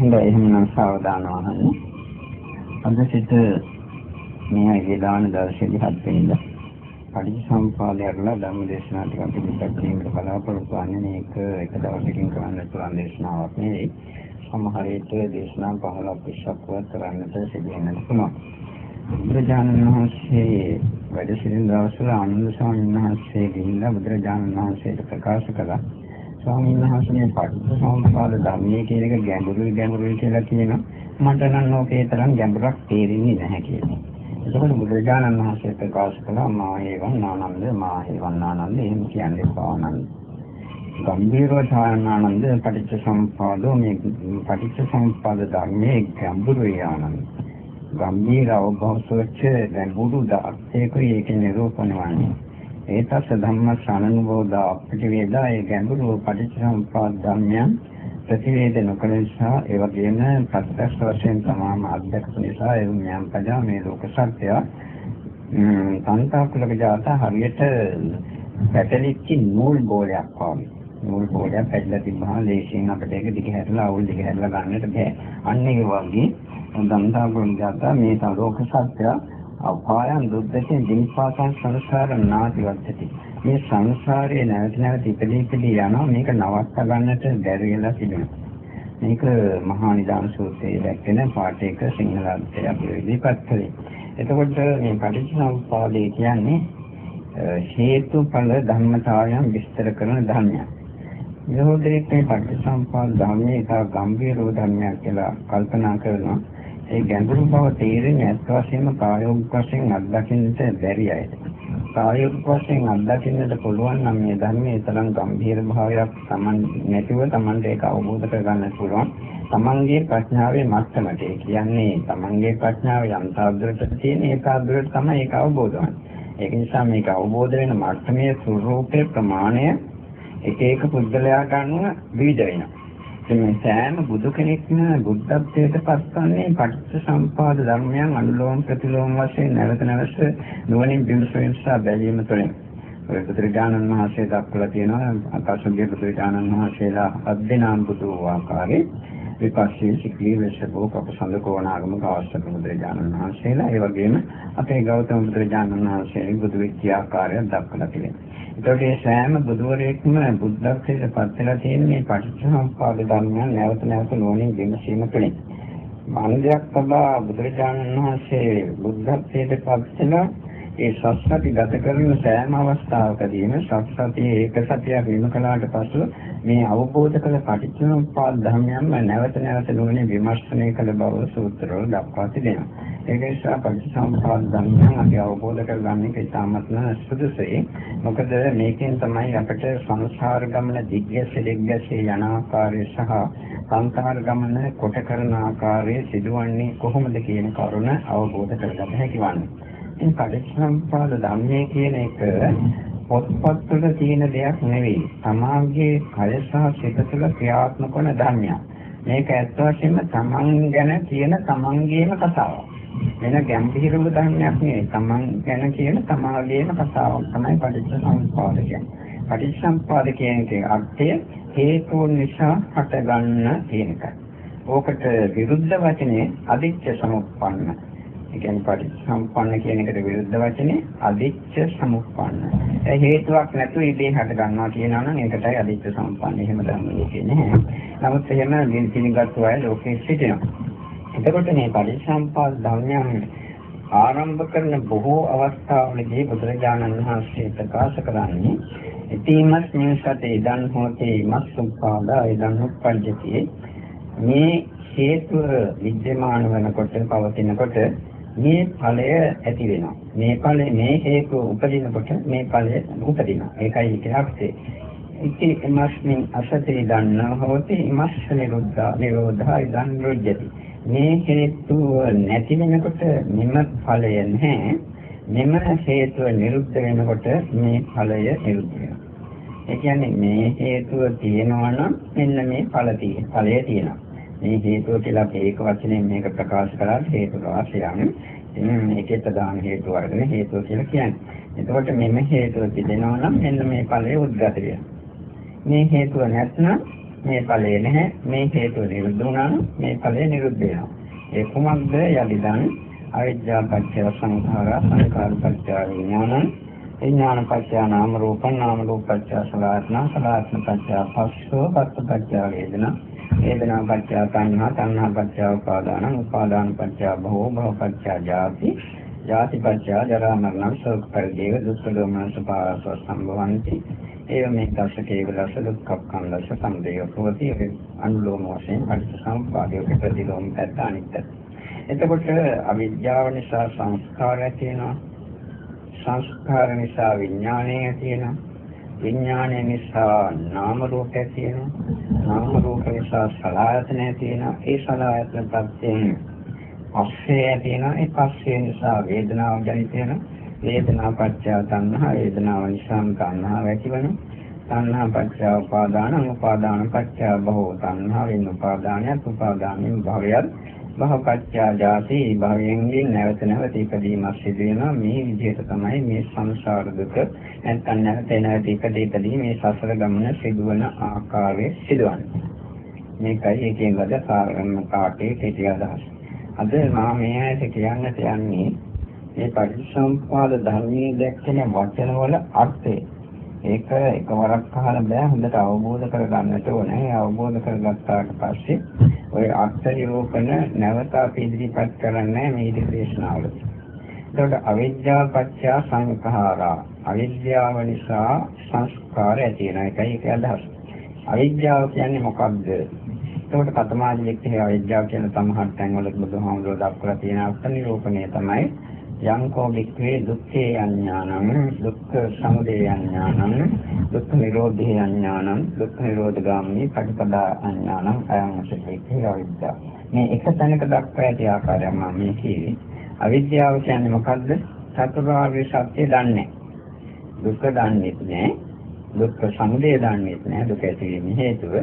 හොඳයි එහෙනම් සාවධානව අහන්න. අද සිට මේ විදාන දර්ශනයේ හත් වෙනිදා පටිච්චසමුපාදයටලා ධර්ම දේශනා ටිකක් පිළිපැද කිරීමට බලාපොරොත්තු වෙන්නේ මේක එක දවසකින් කරන්න පුළුවන් දේශනාවක් නෙවෙයි. සමහර විට දේශනා 15ක් 20ක් කරන්නට සිදු වෙන්නත් පුළුවන්. බුදුරජාණන් වහන්සේ වැඩ සිටින දවස්වල ආනන්ද ස්වාමීන් වහන්සේ ගිහිල්ලා බුදුරජාණන් වහන්සේට ප්‍රකාශ කළා ස්වාමීන් වහන්සේ මේ පටිච්චසමුප්පාද ධර්මයේ කියන එක ගැඹුරුයි ගැඹුරුයි කියලා කියනවා. මට නම් ඕකේ තරම් ගැඹුරක් තේරෙන්නේ නැහැ කියලා. එතකොට බුදුරජාණන් වහන්සේ ප්‍රකාශ කළා මා හේවං ආනන්ද මා හේවං ආනන්ද එහෙම කියන්නේ පානන්ද. ගම්භීරව ඡායනානන්ද පටිච්චසමුප්පාදෝ මේ පටිච්චසමුප්පාද ධර්මයේ ගැඹුරුයි ආනන්ද. ගම්භීර අවබෝධසොච්ච ගැඹුරු දාර්ථයකයි ඒක නිරූපණය වන්නේ. ඒතස ධම්මස් අනුභවදා අපිට වේදා ඒ ගැඹුරු පටිච්චසමුප්පාද ධර්මයන් ප්‍රතිවේද නොකළ නිසා ඒ වගේම ප්‍රත්‍යක්ෂ වශයෙන් තමාම අධ්‍යක්ෂ නිසා ඒ ඥාන පදා මේ ලෝක සත්‍ය සංතාකුලක ජාත හරියට පැටලිච්ච නූල් බෝලයක් වගේ. නූල් බෝලයක් පැටලලා තිබ්බහම ලේසියෙන් අපිට ඒක දිග හැරලා අවුල් දිග හැරලා ගන්නට බෑ. අන්න ඒ වගේ සංතාකුලක ජාත මේ ලෝක සත්‍ය අපායන් දුක්ඛයෙන් දිනපාසන් සංසාර නාතිවත්තති. මේ සංසාරයේ නැවත නැවත ඉපදී ඉපදී යනවා මේක නවත්ත ගන්නට බැරි වෙලා තිබෙනවා. මේක මහා නිදාන සූත්‍රයේ දැක්වෙන පාඨයක සිංහල අර්ථය අපි ඉදිරිපත් කළේ. එතකොට මේ පටිච්චසමුප්පාදේ කියන්නේ හේතුඵල ධර්මතාවයන් විස්තර කරන ධර්මයක්. යෝධයෙක් මේ පටිච්චසමුප්පාද ධර්මයේ එක ගම්භීර ධර්මයක් කියලා කල්පනා කරනවා. ඒ ගැඹුරු බව තේරෙන්නේ ඇත්ත වශයෙන්ම ප්‍රායෝගික වශයෙන් අත්දකින්නට බැරි අයට. ප්‍රායෝගික වශයෙන් අත්දකින්නට පුළුවන් නම් මේ ධර්මයේ තරම් ගැඹීර භාවයක් Taman නැතිව Tamanට ඒක අවබෝධ කරගන්න පුළුවන්. Tamanගේ ප්‍රඥාවේ මට්ටමට. ඒ කියන්නේ Tamanගේ ප්‍රඥාව යම් තාද්දරට තියෙන ඒ තාද්දරට තමයි ඒක අවබෝධ වන්නේ. ඒක නිසා මේක අවබෝධ වෙන මට්ටමේ ස්වરૂපේ ප්‍රමාණය එක එක පුද්ගලයා ගන්න විවිධ වෙනවා. මේ සෑම බුදු කෙනෙක්ම බුද්ධත්වයට පත්වන්නේ පටිච්ච සම්පාද ධර්මයන් අනුලෝම ප්‍රතිලෝම වශයෙන් නැවත නැවත නුවණින් විමසීම සහ බැලීම තුළින්. ඔය පුත්‍රජානන් වහන්සේ දක්වලා තියෙනවා අකාශගේ පුත්‍රජානන් වහන්සේලා අද්දේනාම් බුදු ආකාරයේ. විපස්සී සික්ලී වෙසබෝ කපසඳ කෝණාගම අවශ්‍ය පුත්‍රජානන් වහන්සේලා. ඒ වගේම අපේ ගෞතම පුත්‍රජානන් වහන්සේ බුදු වෙච්ච ආකාරය දක්වලා තියෙනවා. එතකොට මේ සෑම බුදුවරයෙක්ම බුද්ධත්වයට පත් වෙලා තියෙන මේ පටිච්චසමුප්පාද ධර්මයන් නැවත නැවත නොනින් විමසීම තුළින්. මානවයක් තබා බුදුරජාණන් වහන්සේ බුද්ධත්වයට පත් වෙලා ඒ සත්‍යටි ගත කරන සෑම අවස්ථාවකදීම සත්‍යයේ ඒක සත්‍යයක් විම කළාට පසු මේ අවබෝධ කළ පටිච්චසමුප්පාද ධර්මයන්ම නැවත නැවත නුවණින් විමර්ශනය කළ බව සූත්‍රවල දක්වා තිබෙනවා. ඒක නිසා පටිච්චසමුප්පාද ධර්මයන් අපි අවබෝධ කරගන්න එක ඉතාමත්ම සුදුසුයි. මොකද මේකෙන් තමයි අපිට සංසාර ගමන දිග්ගැස දිග්ගැස යන ආකාරය සහ සංසාර ගමන කොට කරන ආකාරය සිදුවන්නේ කොහොමද කියන කරුණ අවබෝධ කරගන්න හැකි වන්නේ. ඉතින් පටිච්චසමුප්පාද ධර්මයේ කියන එක පොත්පත්වල තියෙන දෙයක් නෙවෙයි. සමාජයේ කය සහ සිත තුළ ක්‍රියාත්මක වන ධර්මයක්. මේක ඇත්ත වශයෙන්ම තමන් ගැන කියන තමන්ගේම කතාවක්. වෙන ගැඹිරම ධර්මයක් නෙවෙයි. තමන් ගැන කියන තමාගේම කතාවක් තමයි පටිච්චසමුප්පාද කියන්නේ. පටිච්චසමුප්පාද කියන එකේ අර්ථය හේතු නිසා හටගන්න කියන එකයි. ඕකට විරුද්ධ වචනේ අදිච්ච සමුප්පන්න ඒ කියන්නේ පටිච්චසමුප්පන්න කියන එකට විරුද්ධ වචනේ අදිච්ච සමුප්පන්න. ඒ හේතුවක් නැතුව ඉබේ හට ගන්නවා කියනවා නම් ඒකටයි අදිච්ච සමුප්පන්න. එහෙම ධර්මයේ කියන්නේ. නමුත් එහෙම පිළිගත්තු අය ලෝකෙ සිටිනවා. එතකොට මේ පටිච්චසමුප්පාද ධර්මයන් ආරම්භ කරන බොහෝ අවස්ථාවලදී බුදුරජාණන් වහන්සේ ප්‍රකාශ කරන්නේ ඉතිමස් නිසතේ ඉදන් හෝතේ මස්සුප්පාදා ඉදන් උප්පජ්ජති මේ හේතුව විද්‍යමාන වෙනකොට පවතිනකොට මේ ඵලය ඇති වෙනවා. මේ ඵලය මේ හේතු උපදිනකොට මේ ඵලය උපදිනවා. ඒකයි කියහක්සේ. ඉති එමස්මින් අසතේ දන්නා හොති ඉමස්ස නිරුද්ධා නිරෝධා ඉදන් රුජ්ජති. මේ හේතු නැති වෙනකොට මෙම ඵලය නැහැ. මෙම හේතුව නිරුද්ධ වෙනකොට මේ ඵලය නිරුද්ධ වෙනවා. ඒ කියන්නේ මේ හේතුව තියෙනවා නම් මෙන්න මේ ඵල තියෙන ඵලය තියෙනවා. මේ හේතුව කියලා අපි ඒක වචනේ මේක ප්‍රකාශ කරලා හේතු රාශියන් මේකේ ප්‍රධාන හේතු වර්ගනේ හේතුව කියලා කියන්නේ. එතකොට මෙන්න හේතුව තිබෙනවා නම් මෙන්න මේ ඵලය උද්ගත වෙනවා. මේ හේතුව නැත්නම් මේ ඵලය නැහැ. මේ හේතුව නිරුද්ධ වුණා නම් මේ ඵලය නිරුද්ධ වෙනවා. ඒ කුමක්ද යදිදන් අවිද්‍යා පත්‍ය සංඛාරා සංඛාර පත්‍ය විඥානං විඥාන පත්‍ය නාම රූපං නාම රූප පත්‍ය සලආත්ම සලආත්ම පත්‍ය පස්සෝ පස්ස පත්‍ය වේදනා වේදනා පත්‍ය තණ්හා තණ්හා පත්‍ය උපාදානං උපාදාන පත්‍ය භවෝ භව පත්‍ය ජාති ජාති පත්‍ය ජරා මරණ ශෝක පරිදේව දුක්ඛ දෝමන සපාරස සම්භවಂತಿ ඒව මේ දස කේවලස දුක්ඛක්ඛන්දස සම්දේය ප්‍රවති අනුලෝම වශයෙන් පරිසම්පාදයේ ප්‍රතිලෝම පැත්ත අනිත්‍ය. එතකොට අවිද්‍යාව නිසා සංස්කාරය තියෙනවා සංස්කාර නිසා විඥානය තියෙනවා විඥානය නිසා නාම රූපය තියෙනවා. නාම රූප නිසා සලආයතනය තියෙනවා. ඒ සලආයතන ප්‍රත්‍යයෙන් පස්සේ තියෙනවා ඒ පස්සේ නිසා වේදනාව ජනිත වෙනවා වේදනා පත්‍ය තණ්හා වේදනාව නිසා තණ්හාව ඇතිවෙනවා තණ්හා පත්‍ය උපාදාන උපාදාන පත්‍ය භව තණ්හා වෙන උපාදානයත් උපාදානෙන් භවයත් භවපත්‍යා ජාති භවයෙන් නැවත නැවත ඉපදීමක් සිදු වෙනවා. මේ විදිහට තමයි මේ සංසාර දුක නැත්නම් නැවත නැවත ඉපදීපදී මේ සසර ගමන සිදුවන ආකාරය සිදුවන්නේ. මේකයි එකෙන් වද සාරම කාටේ කෙටි අදහස. අද මම මේ ඇයිද කියන්නට යන්නේ මේ පටිච්චසමුප්පාද ධර්මයේ දැක්කෙන වචනවල අර්ථය. ඒක එකවරක් අහලා බෑ. හොඳට අවබෝධ කරගන්නට ඕනේ. අවබෝධ කරගත්තාට පස්සේ ওই අර්ථ නිරූපණ නැවත අපි ඉදිරිපත් කරන්නේ මේ දේශනාවලදී. එතකොට අවිද්‍යාව පත්‍ය සංඛාරා. අවිද්‍යාව නිසා සංස්කාර ඇති වෙන එකයි ඒක අදහස. අවිද්‍යාව කියන්නේ මොකක්ද? එතකොට කතමාදි වික්‍රේ අවිද්‍යාව කියන සමහර තැන්වල බුදුහාමුදුරුවෝ දක්වලා තියෙන අර්ථ නිරූපණය තමයි යංකෝ වික්‍රේ දුක්ඛේ අඥානං දුක්ඛ සමුදය අඥානං දුක්ඛ නිරෝධේ අඥානං දුක්ඛ නිරෝධ ගාමිනී පටිපදා අඥානං අයං සෙක්ඛේ අවිද්‍යාව මේ එක තැනක දක්වා ඇති ආකාරය මම මේ කියේ අවිද්‍යාව කියන්නේ මොකද්ද? චතුරාර්ය සත්‍ය දන්නේ. දුක්ඛ දන්නේ නැහැ දුක්ඛ සමුදය දන්නේ නැහැ දුක ඇතිවීම හේතුව.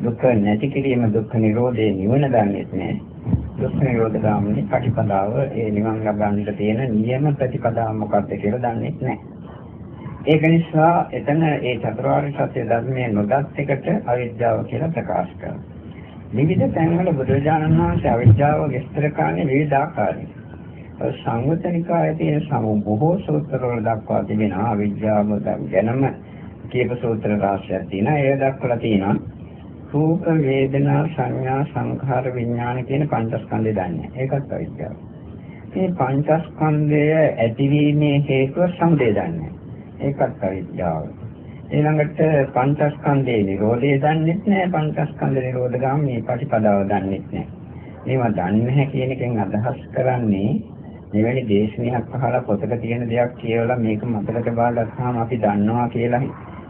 දුක්ඛ නැති කිරීම දුක්ඛ නිරෝධේ නිවන දන්නේ නැහැ දුක් නිරෝධ ගාමිනී ප්‍රතිපදාව ඒ නිවන් ලබන්නට තියෙන නියම ප්‍රතිපදාව මොකක්ද කියලා දන්නේ නැහැ. ඒක නිසා එතන ඒ චතුරාර්ය සත්‍ය ධර්මයේ නොදත් එකට අවිද්‍යාව කියලා ප්‍රකාශ කරනවා. විවිධ තැන්වල බුදුරජාණන් වහන්සේ අවිද්‍යාව විස්තර කරන්නේ විවිධ ආකාරයෙන්. සංවතනිකායේ තියෙන සම බොහෝ සූත්‍රවල දක්වා තිබෙනවා අවිද්‍යාව ගැනම කීප සූත්‍ර රාශියක් තියෙනවා. ඒ දක්වලා තියෙනවා රූප වේදනා සංඥා සංඛාර විඥාන කියන පංචස්කන්ධය දන්නේ. ඒකත් අවිද්‍යාව. මේ පංචස්කන්ධය ඇතිවීමේ හේතුව සමුදය දන්නේ. ඒකත් අවිද්‍යාව. ඊළඟට පංචස්කන්ධේ නිරෝධය දන්නේත් නැහැ. පංචස්කන්ධ නිරෝධ ගාමී ප්‍රතිපදාව දන්නේත් නැහැ. මේවා දන්නේ නැහැ කියන එකෙන් අදහස් කරන්නේ මෙවැනි දේශනයක් අහලා පොතක තියෙන දෙයක් කියවලා මේක මතකට බාලා ගත්තාම අපි දන්නවා කියලා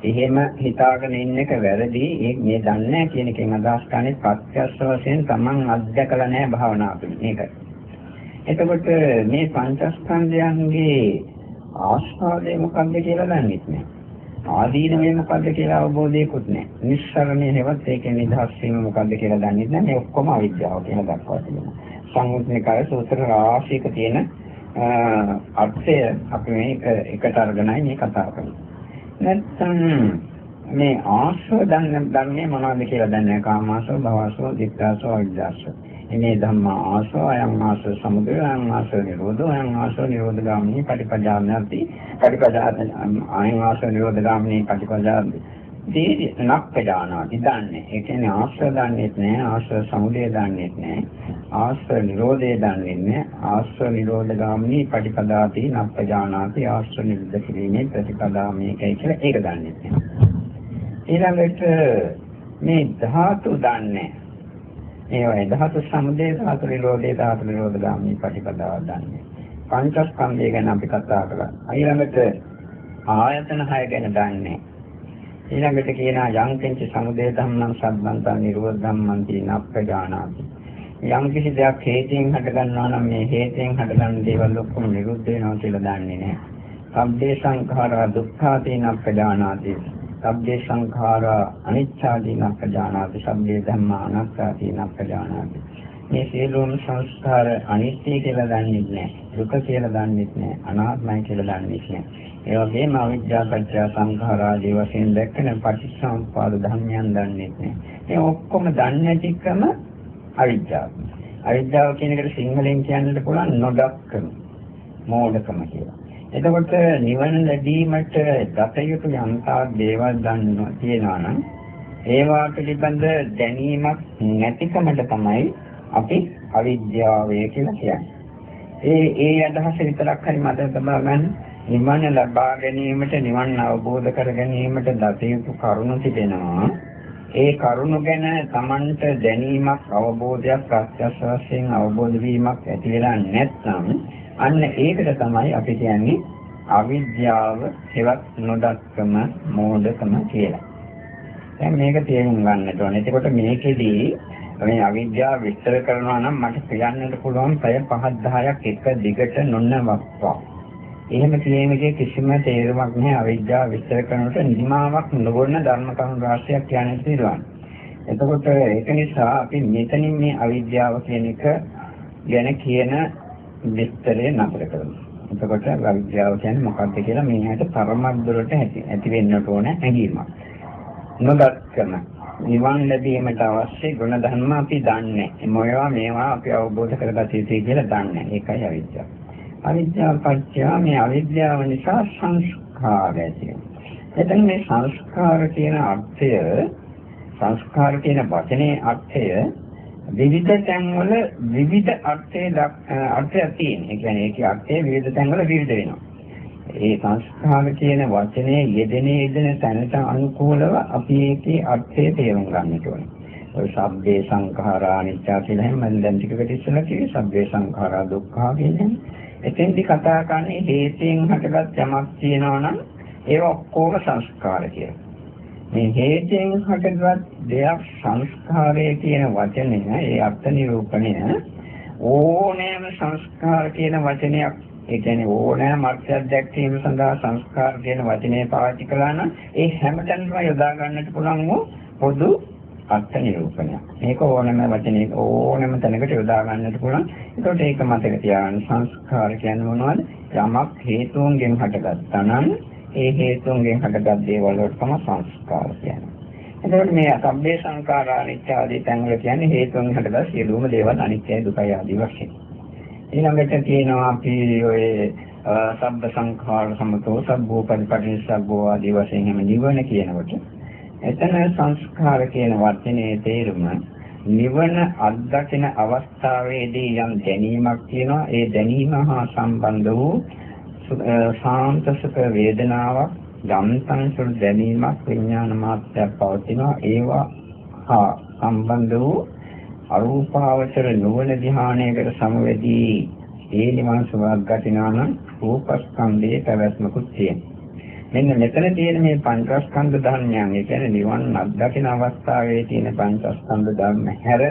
එහෙම හිතාගෙන ඉන්න එක වැරදි. මේ දන්නේ කියන එකෙන් අදහස් කරන්නේ ප්‍රත්‍යක්ෂ වශයෙන් Taman අත්දකලා නැහැ භාවනාව මේකයි. එතකොට මේ පංචස්කන්ධයන්ගේ ආස්වාදය මොකක්ද කියලා දන්නේ නැහැ. ආදීනවේ මොකද්ද කියලා අවබෝධයකුත් නැහැ. නිස්සරණේ හෙවත් ඒකේ නිදහස් වීම මොකද්ද කියලා දන්නේ නැහැ. මේ ඔක්කොම අවිද්‍යාව කියලා දක්වා තිබෙනවා. සංයුත්නිකාය සූත්‍ර රාශියක තියෙන අර්ථය අපි මේ එකට අරගෙනයි මේ කතා කරන්නේ. නැත්නම් මේ ආශ්‍රව දන්න ධර්මයේ මොනවද කියලා දන්නේ කාමාශ්‍රව භවශ්‍රව දික්ඛාශ්‍රව අවිද්‍යාශ්‍රව මේ ධම්මා ආශ්‍රව අයං ආශ්‍රව සමුදය අයං ආශ්‍රව නිරෝධෝ අයං ආශ්‍රව නිරෝධ ගාමිනී පටිපදාඥාති පටිපදාඥ අයං ආශ්‍රව නිරෝධ ගාමිනී පටිපදාඥාති දී නක්කදානාති දන්නේ ඒ කියන්නේ ආශ්‍රව දන්නේත් නෑ ආශ්‍රව සමුදය දන්නේත් නෑ ආශ්‍රව නිරෝධය දන්නේ නෑ ආශ්‍රව නිරෝධ ගාමිනී පටිපදාති නප්පජානාති ආශ්‍රව නිරුද්ධ කිරීමේ ප්‍රතිපදා මේකයි කියලා ඒක දන්නේ නෑ ඊළඟට මේ ධාතු දන්නේ. ඒ වගේ ධාතු සමුදය ධාතු නිරෝධය ධාතු නිරෝධ ගාමිනී පටිපදාව දන්නේ. පංචස්කන්ධය ගැන අපි කතා කළා. ඊළඟට ආයතන හය ගැන දන්නේ. ඊළඟට කියනවා යං කිංච සමුදය ධම්මං සම්බන්තං නිරෝධ ධම්මං තී නප්පජානාති යම් කිසි දෙයක් හේතෙන් හට ගන්නවා නම් මේ හේතෙන් හටගන්න දේවල් ඔක්කොම නිරුද්ධ වෙනවා කියලා දන්නේ නැහැ. සබ්බේ සංඛාරා දුක්ඛාදීන ප්‍රදානාති. සබ්බේ සංඛාරා අනිච්චාදීන ප්‍රදානාති. සබ්බේ ධම්මා අනාත්තාදීන ප්‍රදානාති. මේ සියලුම සංස්කාර අනිත්‍ය කියලා දන්නේ නැහැ. දුක කියලා දන්නේ නැහැ. අනාත්මයි කියලා දන්නේ නැහැ. ඒ වගේම අවිද්‍යා පත්‍ය සංඛාර ආදී වශයෙන් දැක්කන පටිච්චසමුප්පාද ධර්මයන් දන්නේ නැහැ. මේ ඔක්කොම දන්නේ නැතිකම අවිද්‍යාව. අවිද්‍යාව කියන එකට සිංහලෙන් කියන්නට පුළුවන් නොදක්කම, මෝඩකම කියලා. එතකොට නිවන ලැබීමට දත යුතු යම්තා දේවල් දන්නවා කියනවා නම් ඒවා පිළිබඳ දැනීමක් නැතිකමට තමයි අපි අවිද්‍යාවය කියලා කියන්නේ. ඒ ඒ අදහස විතරක් හරි මතක තබා ගන්න. නිවන ලබා ගැනීමට නිවන් අවබෝධ කර ගැනීමට දත යුතු කරුණු තිබෙනවා. ඒ කරුණු ගැන Tamanට දැනීමක් අවබෝධයක් ප්‍රත්‍යක්ෂ වශයෙන් අවබෝධ වීමක් ඇති වෙලා නැත්නම් අන්න ඒකට තමයි අපි කියන්නේ අවිද්‍යාව හෙවත් නොදක්කම මෝඩකම කියලා. දැන් මේක තේරුම් ගන්නට ඕනේ. එතකොට මේකෙදී මේ අවිද්‍යාව විස්තර කරනවා නම් මට කියන්නට පුළුවන් පැය 5 10ක් එක දිගට නොනවත්වා. එහෙම කියීමේදී කිසිම තේරුමක් නැහැ අවිද්‍යාව විස්තර කරනකොට නිමාවක් නොවන ධර්ම කරුණු රාශියක් කියන්න තියෙනවා. එතකොට ඒක නිසා අපි මෙතනින් මේ අවිද්‍යාව කියන එක ගැන කියන විස්තරය නතර කරමු. එතකොට අවිද්‍යාව කියන්නේ මොකක්ද කියලා මේ හැට තරමක් දුරට ඇති වෙන්නට ඕන හැඟීමක්. නොදත්කම නිවන් ලැබීමට අවශ්‍ය ගුණ ධර්ම අපි දන්නේ. මොනවා මේවා අපි අවබෝධ කරගත යුතුයි කියලා දන්නේ. ඒකයි අවිද්‍යාව. අවිද්‍යාව පත්‍ය මේ අවිද්‍යාව නිසා සංස්කාර ඇති එතන මේ සංස්කාර කියන අර්ථය සංස්කාර කියන වචනේ අර්ථය විවිධ තැන්වල විවිධ අර්ථය අර්ථයක් තියෙන. ඒ කියන්නේ ඒකේ අර්ථය විවිධ තැන්වල විවිධ වෙනවා. ඒ සංස්කාර කියන වචනේ යෙදෙන යෙදෙන තැනට අනුකූලව අපි ඒකේ අර්ථය තේරුම් ගන්නට ඕනේ. ඔය සබ්බේ සංඛාරා අනිත්‍ය කියලා හැම මම දැන් ටිකකට ඉස්සෙල්ලා කිව්වේ සබ්බේ සංඛාරා දුක්ඛා කියන්නේ. එතෙන්දි කතා කරන්නේ හේතයෙන් හටගත් යමක් තියෙනවා නම් ඒක ඔක්කොම සංස්කාර කියලා. මේ හේතයෙන් හටගත් දෙයක් සංස්කාරය කියන වචනය ඒ අර්ථ නිරූපණය ඕනෑම සංස්කාර කියන වචනයක් ඒ කියන්නේ ඕනෑම අර්ථයක් දැක්වීම සඳහා සංස්කාර කියන වචනේ පාවිච්චි කළා නම් ඒ හැමතැනම යොදා ගන්නට පුළුවන් වූ පොදු අර්ථ නිරූපණයක්. මේක ඕනෑම වචනේ ඕනෑම තැනකට යොදා ගන්නට පුළුවන්. ඒකට ඒක මතක තියාගන්න සංස්කාර කියන්නේ මොනවද? යමක් හේතුන්ගෙන් හටගත්තා නම් ඒ හේතුන්ගෙන් හටගත් දේවල් වලට තමයි සංස්කාර කියන්නේ. එතකොට මේ සම්බේ සංඛාරා අනිත්‍ය ආදී තැන්වල කියන්නේ හේතුන් හටගත් සියලුම දේවල් අනිත්‍යයි දුකයි ආදී වශයෙන්. ඊළඟට තියෙනවා අපි ඔය සබ්බ සංඛාර සමතෝ සබ්බෝ පරිපටිනිස්සබ්බෝ ආදී වශයෙන් හැම නිවන කියනකොට එතන සංස්කාර කියන වචනේ තේරුම නිවන අත්දකින අවස්ථාවේදී යම් දැනීමක් තියෙනවා ඒ දැනීම හා සම්බන්ධ වූ සාන්ත සුඛ වේදනාවක් යම්තන් සුළු දැනීමක් විඥාන මාත්‍රයක් පවතිනවා ඒවා හා සම්බන්ධ වූ අරූපාවචර නුවණ ධ්‍යානයකට සමවැදී ඒ නිවන් සුවයක් ගතිනා නම් රූපස්කන්ධයේ පැවැත්මකුත් තියෙනවා. මෙන්න මෙතන තියෙන මේ පංචස්කන්ධ ධර්මයන්, ඒ කියන්නේ නිවන් අත්දකින අවස්ථාවේ තියෙන පංචස්කන්ධ ධර්ම හැර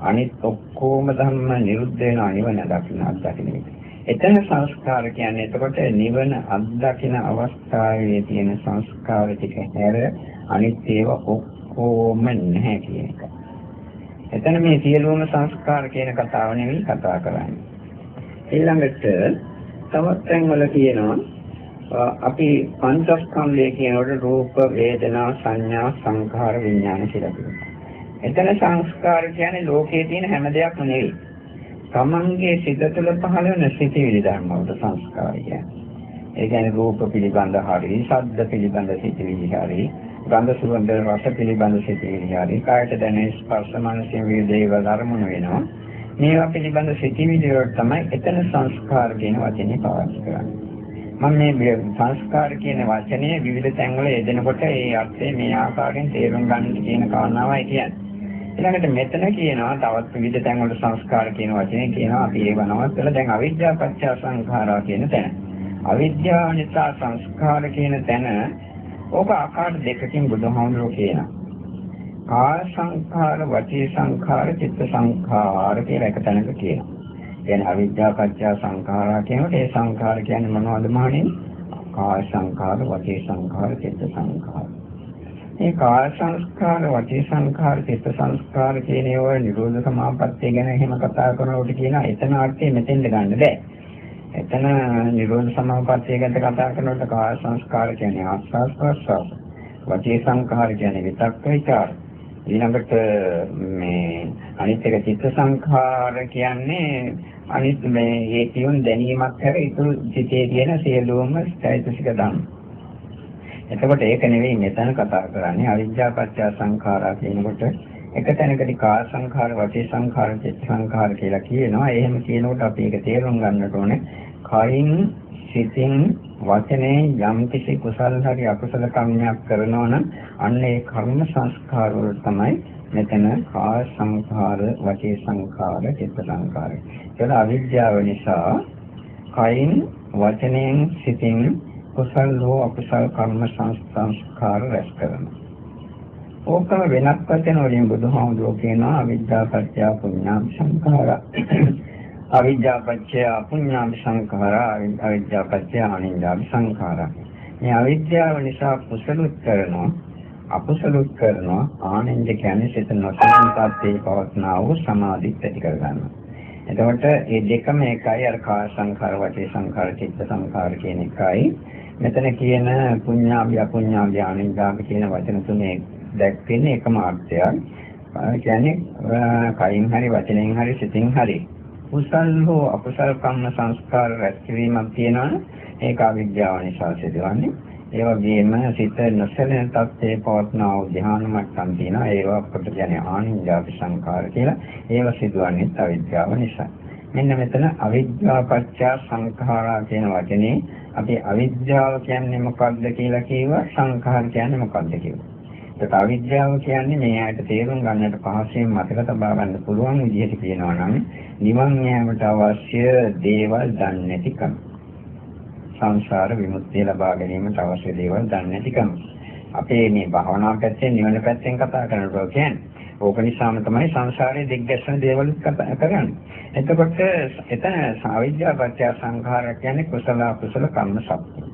අනිත් ඔක්කොම ධර්ම නිරුද්ධ වෙනවා නිවන දකින්න අත්දකින්න එක. එතන සංස්කාර කියන්නේ එතකොට නිවන අත්දකින අවස්ථාවේ තියෙන සංස්කාර ටික හැර අනිත් ඒවා ඔක්කොම නැහැ කියන එක. එතන මේ සියලුම සංස්කාර කියන කතාව නෙවෙයි කතා කරන්නේ. ඊළඟට තවත් තැන්වල කියනවා අපි පංචස්කන්ධය කියනකොට රූප, වේදනා, සංඥා, සංඛාර, විඥාන කියලා කියනවා. එතන සංස්කාර කියන්නේ ලෝකයේ තියෙන හැම දෙයක්ම නෙවෙයි. තමන්ගේ සිත තුළ පහළ වෙන සිතිවිලි ධර්ම වලට සංස්කාරය කියන්නේ. ඒ කියන්නේ රූප පිළිබඳ හරි, ශබ්ද පිළිබඳ සිතිවිලි හරි, ගන්ධ සුවඳ රස පිළිබඳ සිතිවිලි හරි කායට දැනෙන ස්පර්ශ මනසේ වේදේවල් අරමුණු වෙනවා මේවා පිළිබඳ සිතිවිලි වලට තමයි එතන සංස්කාර කියන වචනේ පාවිච්චි කරන්නේ මම මේ සංස්කාර කියන වචනේ විවිධ තැන්වල යෙදෙනකොට ඒ අර්ථය මේ ආකාරයෙන් තේරුම් ගන්න කියන කාරණාවයි කියන්නේ ඊළඟට මෙතන කියනවා තවත් විවිධ තැන්වල සංස්කාර කියන වචනේ කියනවා අපි ඒව නවත්තලා දැන් අවිද්‍යාව පත්‍ය සංඛාරා කියන තැන අවිද්‍යාව නිසා සංස්කාර කියන තැන ඕක ආකාර දෙකකින් බුදුහාමුදුරුවෝ කියනවා. කාය සංඛාර, වචී සංඛාර, චිත්ත සංඛාර කියලා එක තැනක කියනවා. කියන්නේ අවිද්‍යාව පත්‍ය සංඛාරා කියනකොට ඒ සංඛාර කියන්නේ මොනවද මහණෙනි? කාය සංඛාර, වචී සංඛාර, චිත්ත සංඛාර. මේ කාය සංස්කාර, වචී සංස්කාර, චිත්ත සංස්කාර කියන ඒවා නිරෝධ සමාපත්තිය ගැන එහෙම කතා කරනකොට කියන එතන අර්ථය මෙතෙන්ද ගන්න බෑ. එතන නිරෝධ සමාපත්තිය ගැන කතා කරනකොට කාය සංස්කාර කියන්නේ ආස්වාස් ප්‍රස්වාස්. වචී සංඛාර කියන්නේ විතක්ක විචාර. ඊළඟට මේ අනිත් එක චිත්ත සංඛාර කියන්නේ අනිත් මේ ඒ කියුන් දැනීමක් හැර ඉතුරු සිතේ තියෙන සියලුම චෛතසික ධර්ම. එතකොට ඒක නෙවෙයි මෙතන කතා කරන්නේ අවිද්‍යා පත්‍ය සංඛාරා කියනකොට එක තැනකදී කාය සංඛාර, වචී සංඛාර, චිත්ත සංඛාර කියලා කියනවා. එහෙම කියනකොට අපි ඒක තේරුම් ගන්නට ඕනේ. කයින්, සිතින්, වචනේ යම් කිසි කුසල හරි අකුසල කර්මයක් කරනවා නම් අන්න ඒ කර්ම සංස්කාර වල තමයි මෙතන කාය සංඛාර, වචී සංඛාර, චිත්ත සංඛාර. ඒක අවිද්‍යාව නිසා කයින්, වචනයෙන්, සිතින් කුසල හෝ අකුසල කර්ම සංස්කාර රැස් කරනවා. ඕකම වෙනත් වචන වලින් බුදුහාමුදුරුවෝ කියනවා අවිද්‍යා පත්‍ය පුඤ්ඤාම් සංඛාරා. අවිද්‍යා පත්‍ය පුඤ්ඤාම් සංඛාරා අවිද්‍යා පත්‍ය අනින්දා සංඛාරා. මේ අවිද්‍යාව නිසා කුසලුත් කරනවා අකුසලුත් කරනවා ආනෙන්ද කියන්නේ සිත නොසලන තත්ත්වයේ පවත්නා වූ සමාධි ඇති කර ගන්නවා. එතකොට මේ දෙකම එකයි අර කාය සංඛාර වචේ සංඛාර චිත්ත සංඛාර කියන එකයි. මෙතන කියන පුඤ්ඤාභි අපුඤ්ඤාභි ආනින්දාභි කියන වචන තුනේ දැක්වෙන්නේ එකම අර්ථයක්. කියන්නේ කයින් හරි වචනෙන් හරි සිතින් හරි කුසල් හෝ අකුසල් කම්ම සංස්කාර රැස්වීමක් තියෙනවනේ ඒක අවිද්‍යාව නිසා සිදුවන්නේ. ඒ වගේම සිත නොසැලෙන තත්ත්වයේ පවත්නා වූ ධ්‍යාන මට්ටම් තියෙනවා. ඒවා අපට කියන්නේ ආනින්ජාපි සංකාර කියලා. ඒවා සිදුවන්නේ අවිද්‍යාව නිසා. මෙන්න මෙතන අවිද්‍යාව පත්‍ය සංඛාරා කියන වචනේ අපි අවිද්‍යාව කියන්නේ මොකක්ද කියලා කියවා සංඛාර කියන්නේ මොකක්ද කියලා. ඒක අවිද්‍යාව කියන්නේ මේ ආයත තේරුම් ගන්නට පහසුවෙන් මතක තබා ගන්න පුළුවන් විදිහට කියනවා නම් නිවන් යාමට අවශ්‍ය දේවල් දන්නේ නැතිකම. සංසාර විමුක්තිය ලබා ගැනීමට අවශ්‍ය දේවල් දන්නේ නැතිකම. අපේ මේ භවනා පැත්තෙන් නිවන පැත්තෙන් කතා කරනකොට කියන්නේ ඕක නිසාම තමයි සංසාරයේ දිග්ගැස්සන දේවල් කතා කරන්නේ. එතකොට එතන අවිද්‍යාව පත්‍ය සංඛාර කියන්නේ කුසල අකුසල කර්ම සත්‍ය.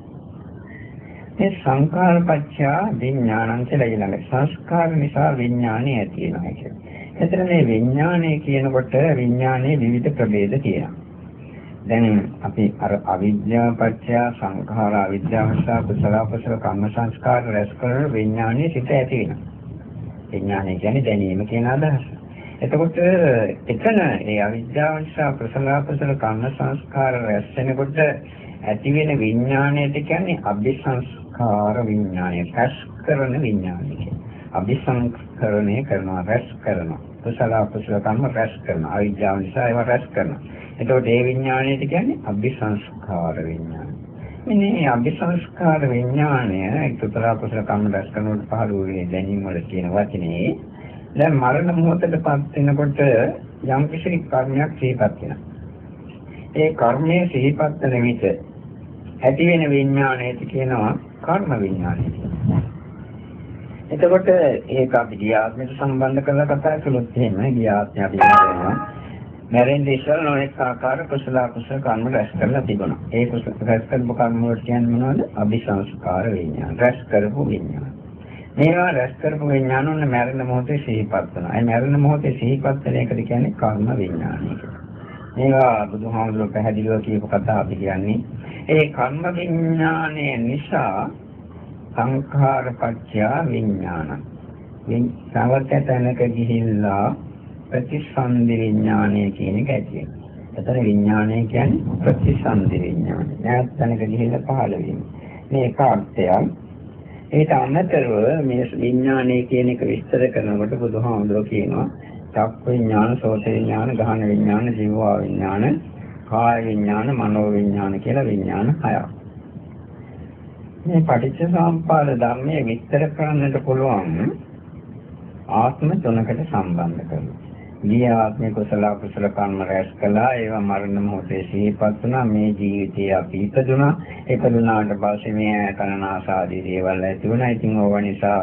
මේ සංඛාර පත්‍යා විඥානං කියලා ඊළඟ සංස්කාර නිසා විඥානය ඇති වෙනවා කියන්නේ. එතන මේ විඥානය කියනකොට විඥානයේ විවිධ ප්‍රභේද තියෙනවා. දැන් අපි අර අවිද්‍යාව පත්‍ය සංඛාර අවිද්‍යාව නිසා කුසල කුසල කම්ම සංස්කාර රැස් කරන විඥානයේ සිට ඇති වෙනවා. විඥානය කියන්නේ දැනීම කියන අදහස. එතකොට එතන ඒ අවිද්‍යාව නිසා කුසල කුසල කම්ම සංස්කාර රැස් වෙනකොට ඇති වෙන විඥාණයට කියන්නේ අභිසංස්කාර විඥානය රැස් කරන විඥානය කියන්නේ අභිසංස්කරණය කරනවා රැස් කරනවා කුසල අකුසල කර්ම රැස් කරනවා. අවිද්‍යාව නිසා ඒවා රැස් කරනවා. එතකොට ඒ විඥාණයට කියන්නේ අභිසංස්කාර විඥානය. මෙන්න මේ අභිසංස්කාර විඥානය කුසල අකුසල කර්ම රැස් කරනකොට පහළ වූ දැනීම වල තියෙන වචනේ. දැන් මරණ මොහොතටපත් වෙනකොට යම් කිසි කර්මයක් සිහිපත් වෙනවා. ඒ කර්මයේ සිහිපත් වෙන විට ඇති වෙන විඥාණයට කියනවා කර්ම විඥාණය එතකොට ඒක අපි ගියාත්මයට සම්බන්ධ කරලා කතා කළොත් එහෙම ගියාත්මය අපි කියනවා මැරෙන්නේ ඉස්සර නොඑක ආකාර කුසල කුසල කර්ම රැස් කරලා තිබුණා. ඒ කුසල රැස් කරපු කර්ම වලට කියන්නේ මොනවද? අபிසංස්කාර විඥාන. රැස් කරපු විඥාන. මේවා රැස් කරපු විඥාන උන්න මැරෙන මොහොතේ සිහිපත් වෙනවා. ඒ මැරෙන මොහොතේ සිහිපත් වෙන එකට කියන්නේ කර්ම විඥානය කියලා. මේවා බුදුහාමුදුරුවෝ පැහැදිලිව කියපු කතා අපි කියන්නේ ඒ කර්ම විඥානය නිසා සංඛාරපච්චය විඥාන. තවත් තැනක ගිහිල්ලා ප්‍රතිසන්දි විඥානය කියන එක ඇති වෙනවා. එතන විඥානය කියන්නේ ප්‍රතිසන්දි විඥානය. නැත් තැනක ගිහිල්ලා පහළ වීම. මේ කාර්යයක්. ඒට අමතරව මේ විඥානය කියන එක විස්තර කරනකොට බුදුහාමුදුරුවෝ කියනවා චක්ක විඥාන, සෝත විඥාන, ගහන විඥාන, ජීවා විඥාන, කාය විඥාන, මනෝ විඥාන කියලා විඥාන හයක්. මේ පටිච්චසමුප්පාද ධර්මයේ විස්තර කරන්නට පුළුවන් ආත්ම තුනකට සම්බන්ධ කරනවා. ගිය ආත්මේ කුසල කුසල කර්ම රැස් කළා ඒවා මරණ මොහොතේ සිහිපත් වුණා මේ ජීවිතේ අපි ඉපදුණා ඉපදුනාට පස්සේ මේ කනනාසාදී දේවල් ඇති වුණා ඉතින් ඕවා නිසා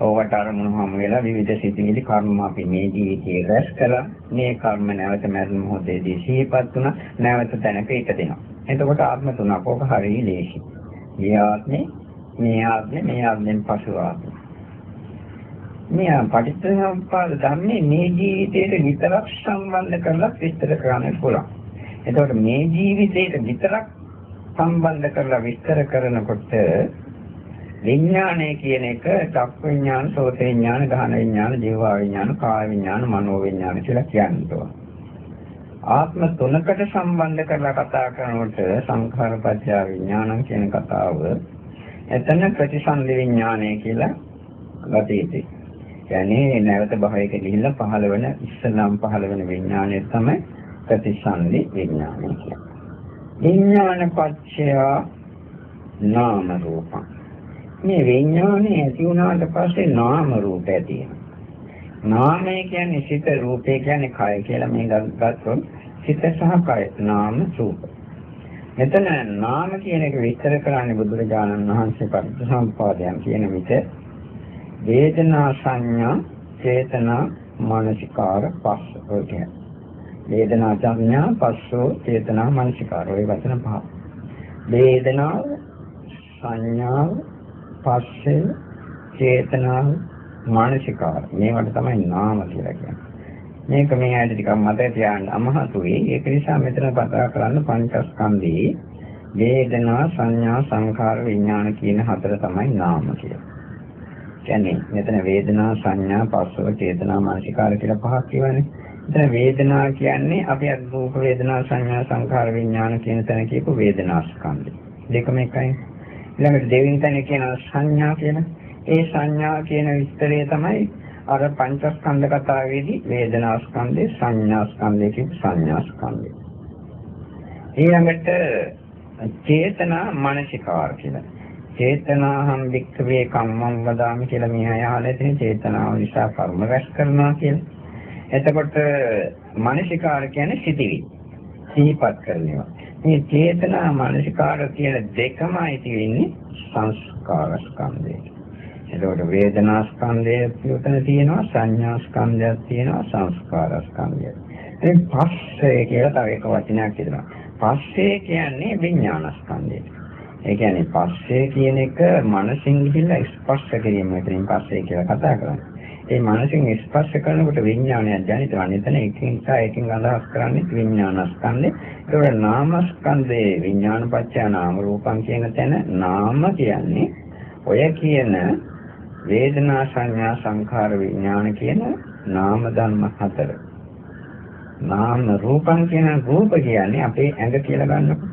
ඕවට අරමුණු හැම වෙලා විවිධ සිතිවිලි කර්ම අපි මේ ජීවිතයේ රැස් කළා. මේ කර්ම නැවත මරණ මොහොතේදී සිහිපත් වුණා. නැවත තැනක ඉපදෙනවා. එතකොට ආත්ම තුනක් ඕක හරිය ලේසි. මේ ආත්මේ, මේ ආත්මේ, මේ ආත්මෙන් පසු ආත්මේ. මේ පටිච්චසමුප්පාද ධර්මයේ මේ ජීවිතයට විතරක් සම්බන්ධ කරලා විස්තර කරන්න පුළුවන්. එතකොට මේ ජීවිතේට විතරක් සම්බන්ධ කරලා විස්තර කරනකොට විඥානය කියන එක චක්ක විඥාන, සෝත විඥාන, ගහන විඥාන, ජීව විඥාන, කාය විඥාන, මනෝ විඥාන කියලා කියනවා. ආත්ම තුනකට සම්බන්ධ කරලා කතා කරනකොට සංඛාර පත්‍ය විඥානං කියන කතාව එතන ප්‍රතිසන්දි විඥානය කියලා ගතියදී. කියන්නේ නැවත භවයක ගිහිල්ලා පහළ වෙන ඉස්සලම් පහළ වෙන විඥානය තමයි ප්‍රතිසන්දි විඥානය කියන්නේ. විඥාන පත්‍ය නාම රූපං. මේ විඥානය ඇති වුණාට පස්සේ නාම රූප ඇති නාමය කියන්නේ සිත රූපය කියන්නේ කය කියලා මේ ගත්තොත් සිත සහ කය නාම රූප. මෙතන නාම කියන එක විස්තර කරන්නේ බුදුරජාණන් වහන්සේ පරිසම්පාදයන් කියන විට වේදනා සංඥා චේතනා මානසිකාර පස්ස ඔය කියන්නේ. වේදනා සංඥා පස්සෝ චේතනා මානසිකාර ඔය වචන පහ. වේදනාව සංඥාව පස්සේ චේතනාව මානසිකාර මේවට තමයි නාම කියලා කියන්නේ. මේක මේ ඇයිද ටිකක් මතක තියාගන්න අමහතුයි. ඒක නිසා මෙතන කතා කරන්න පංචස්කන්ධේ වේදනා සංඥා සංඛාර විඥාන කියන හතර තමයි නාම කියලා. කියන්නේ මෙතන වේදනා සංඥා පස්සව චේතනා මානසිකාර කියලා පහක් කියවනේ. එතන වේදනා කියන්නේ අපි රූප වේදනා සංඥා සංඛාර විඥාන කියන තැන කියපු වේදනා ස්කන්ධය. දෙකම එකයි. ඊළඟට දෙවෙනි තැන කියන සංඥා කියන ඒ සංඥා කියන විස්තරය තමයි අර පංචස්කන්ධ කතාවේදී වේදනා ස්කන්ධේ සංඥා ස්කන්ධේ කියන සංඥා ස්කන්ධය. ඊළඟට චේතනා මානසිකාර කියලා. චේතනාහම් වික්ඛවේ කම්මං වදාමි කියලා මේ අය අහලා තියෙන චේතනාව නිසා කර්ම රැස් කරනවා කියලා. එතකොට මානසිකාර කියන්නේ සිටිවි. සිහිපත් කරනවා. මේ චේතනා මානසිකාර කියන දෙකමයි තියෙන්නේ සංස්කාර ස්කන්ධේ. එතකොට වේදනා ස්කන්ධය උතන තියෙනවා සංඥා ස්කන්ධයක් තියෙනවා සංස්කාර ස්කන්ධයක්. ඉතින් පස්සේ කියලා තව එක වචනයක් කියනවා. පස්සේ කියන්නේ විඥාන ස්කන්ධය. ඒ කියන්නේ පස්සේ කියන එක මනසින් ගිහිල්ලා ස්පර්ශ කිරීම මෙතනින් පස්සේ කියලා කතා කරන්නේ. ඒ මනසින් ස්පර්ශ කරනකොට විඥානයක් ජනිත වන්නේ. එතන එකින් සා එකින් අදහස් කරන්නේ විඥානස්කන්ධේ. ඒකට නාමස්කන්ධේ විඥානපච්චය නාම රූපං කියන තැන නාම කියන්නේ ඔය කියන වේදනා සංඥා සංඛාර විඥාන කියන නාම ධර්ම හතර. නාම රූපං කියන රූප කියන්නේ අපේ ඇඟ කියලා ගන්නකො.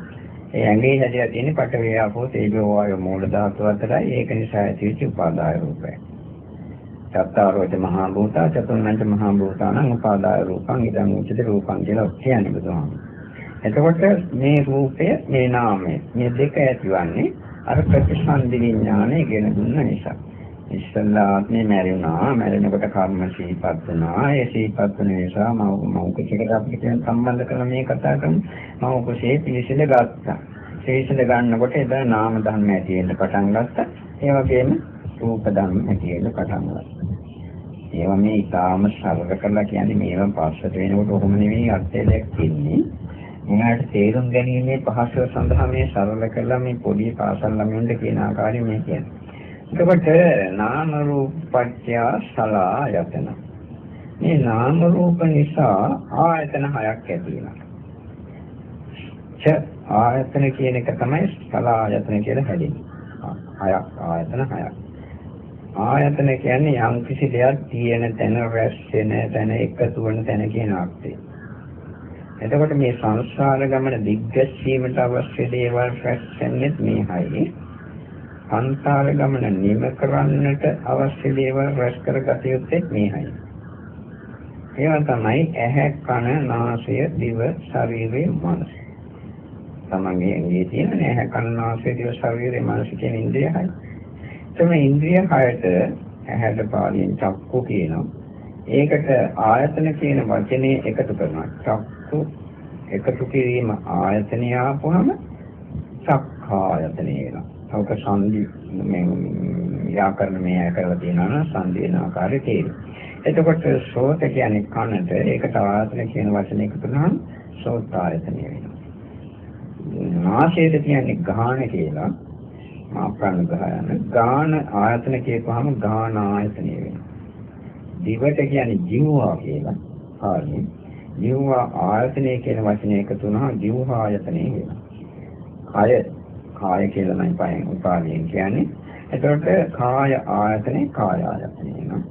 ඒ ඇඟේ හැදලා තියෙන පඨවි ආපෝ තේජෝ වායෝ මූල ධාතු අතරයි ඒක නිසා ඇතිවෙච්ච උපාදාය රූපය. චත්තාරෝච මහා භූතා චතුර්ණංච මහා භූතානං උපාදාය රූපං ඉදං උච්චති රූපං කියලා කියන්නේ බුදුහාම. එතකොට මේ රූපය මේ නාමය මේ දෙක ඇතිවන්නේ අර ප්‍රතිසන්දි විඥානය ගෙන දුන්න නිසා. ඉස්සල්ලාත්මේ මැරුණා. මැරෙනකොට කර්ම සීපත් වුණා. ඒ සීපත් වෙන නිසා මම මම කුසලකට අපිට කියන සම්බන්ධ කරන මේ කතා කරමු. මම කුසේ පිළිසිඳ ගත්තා. පිළිසිඳ ගන්නකොට එදා නාම ධර්ම ඇති වෙන්න පටන් ගත්තා. ඒ වගේම රූප ධර්ම ඇති වෙන්න පටන් ගත්තා. ඒවා මේ ඊටාම සරල කරලා කියන්නේ මේවා පස්සට වෙනකොට ඔහොම නෙවෙයි අර්ථය දැක්කන්නේ මොනවාට තේරුම් ගැනීමේ පහසුව සඳහා මේ සරල කරලා මේ පොඩි පාසල් ළමයින්ට කියන ආකාරය මේ කියන්නේ. එතකොට නාම රූප පත්‍ය සලආයතන. මේ නාම රූප නිසා ආයතන හයක් ඇති වෙනවා. ච ආයතන කියන එක තමයි සලආයතන කියලා හැදෙන්නේ. හයක් ආයතන හයක්. ආයතන කියන්නේ යම් කිසි දෙයක් තියෙන තැන රැස් වෙන තැන එකතු වෙන තැන කියන අර්ථය. එතකොට මේ සංසාර ගමන දිග්ගැස්සීමට අවශ්‍ය දේවල් රැස් වෙන්නේ මේ හයේ. සංසාර ගමන නිම කරන්නට අවශ්‍ය දේවල් රැස් කරගත යුත්තේ මේයි. ඒවා තමයි ඇහැ, කන, නාසය, දිව, ශරීරය, මනස. තමන්ගේ ඇඟේ තියෙන ඇහැ, කන, නාසය, දිව, ශරීරය, මනස කියන ඉන්ද්‍රියයි. එතන ඉන්ද්‍රිය හයට ඇහැට පාලියෙන් චක්කු කියනවා. ඒකට ආයතන කියන වචනේ එකතු කරනවා. චක්කු එකතු කිරීම ආයතනය ආපුවම සක්කායතනෙ වෙනවා. ඔක සංදි මේ ව්‍යාකරණ මේ කරලා තියෙනවා නම් සංදි වෙන ආකාරය තේරෙනවා. එතකොට සෝත කියන්නේ කනට ඒකට ආයතන කියන වචනේ එකතු කරනවා සෝත ආයතනය වෙනවා. නාසයට කියන්නේ ගාන කියලා මාප්‍රාණ ගායන ගාන ආයතන කියපුවාම ගාන ආයතනය වෙනවා. දිවට කියන්නේ ජීවා කියලා කාර්යය. ජීවා ආයතනය කියන වචනේ එකතු වුණා ජීවා ආයතනය වෙනවා. කය කාය කියලා නම් පහෙන් උපාදීන් කියන්නේ. එතකොට කාය ආයතනේ කාය ආයතනේ නේද?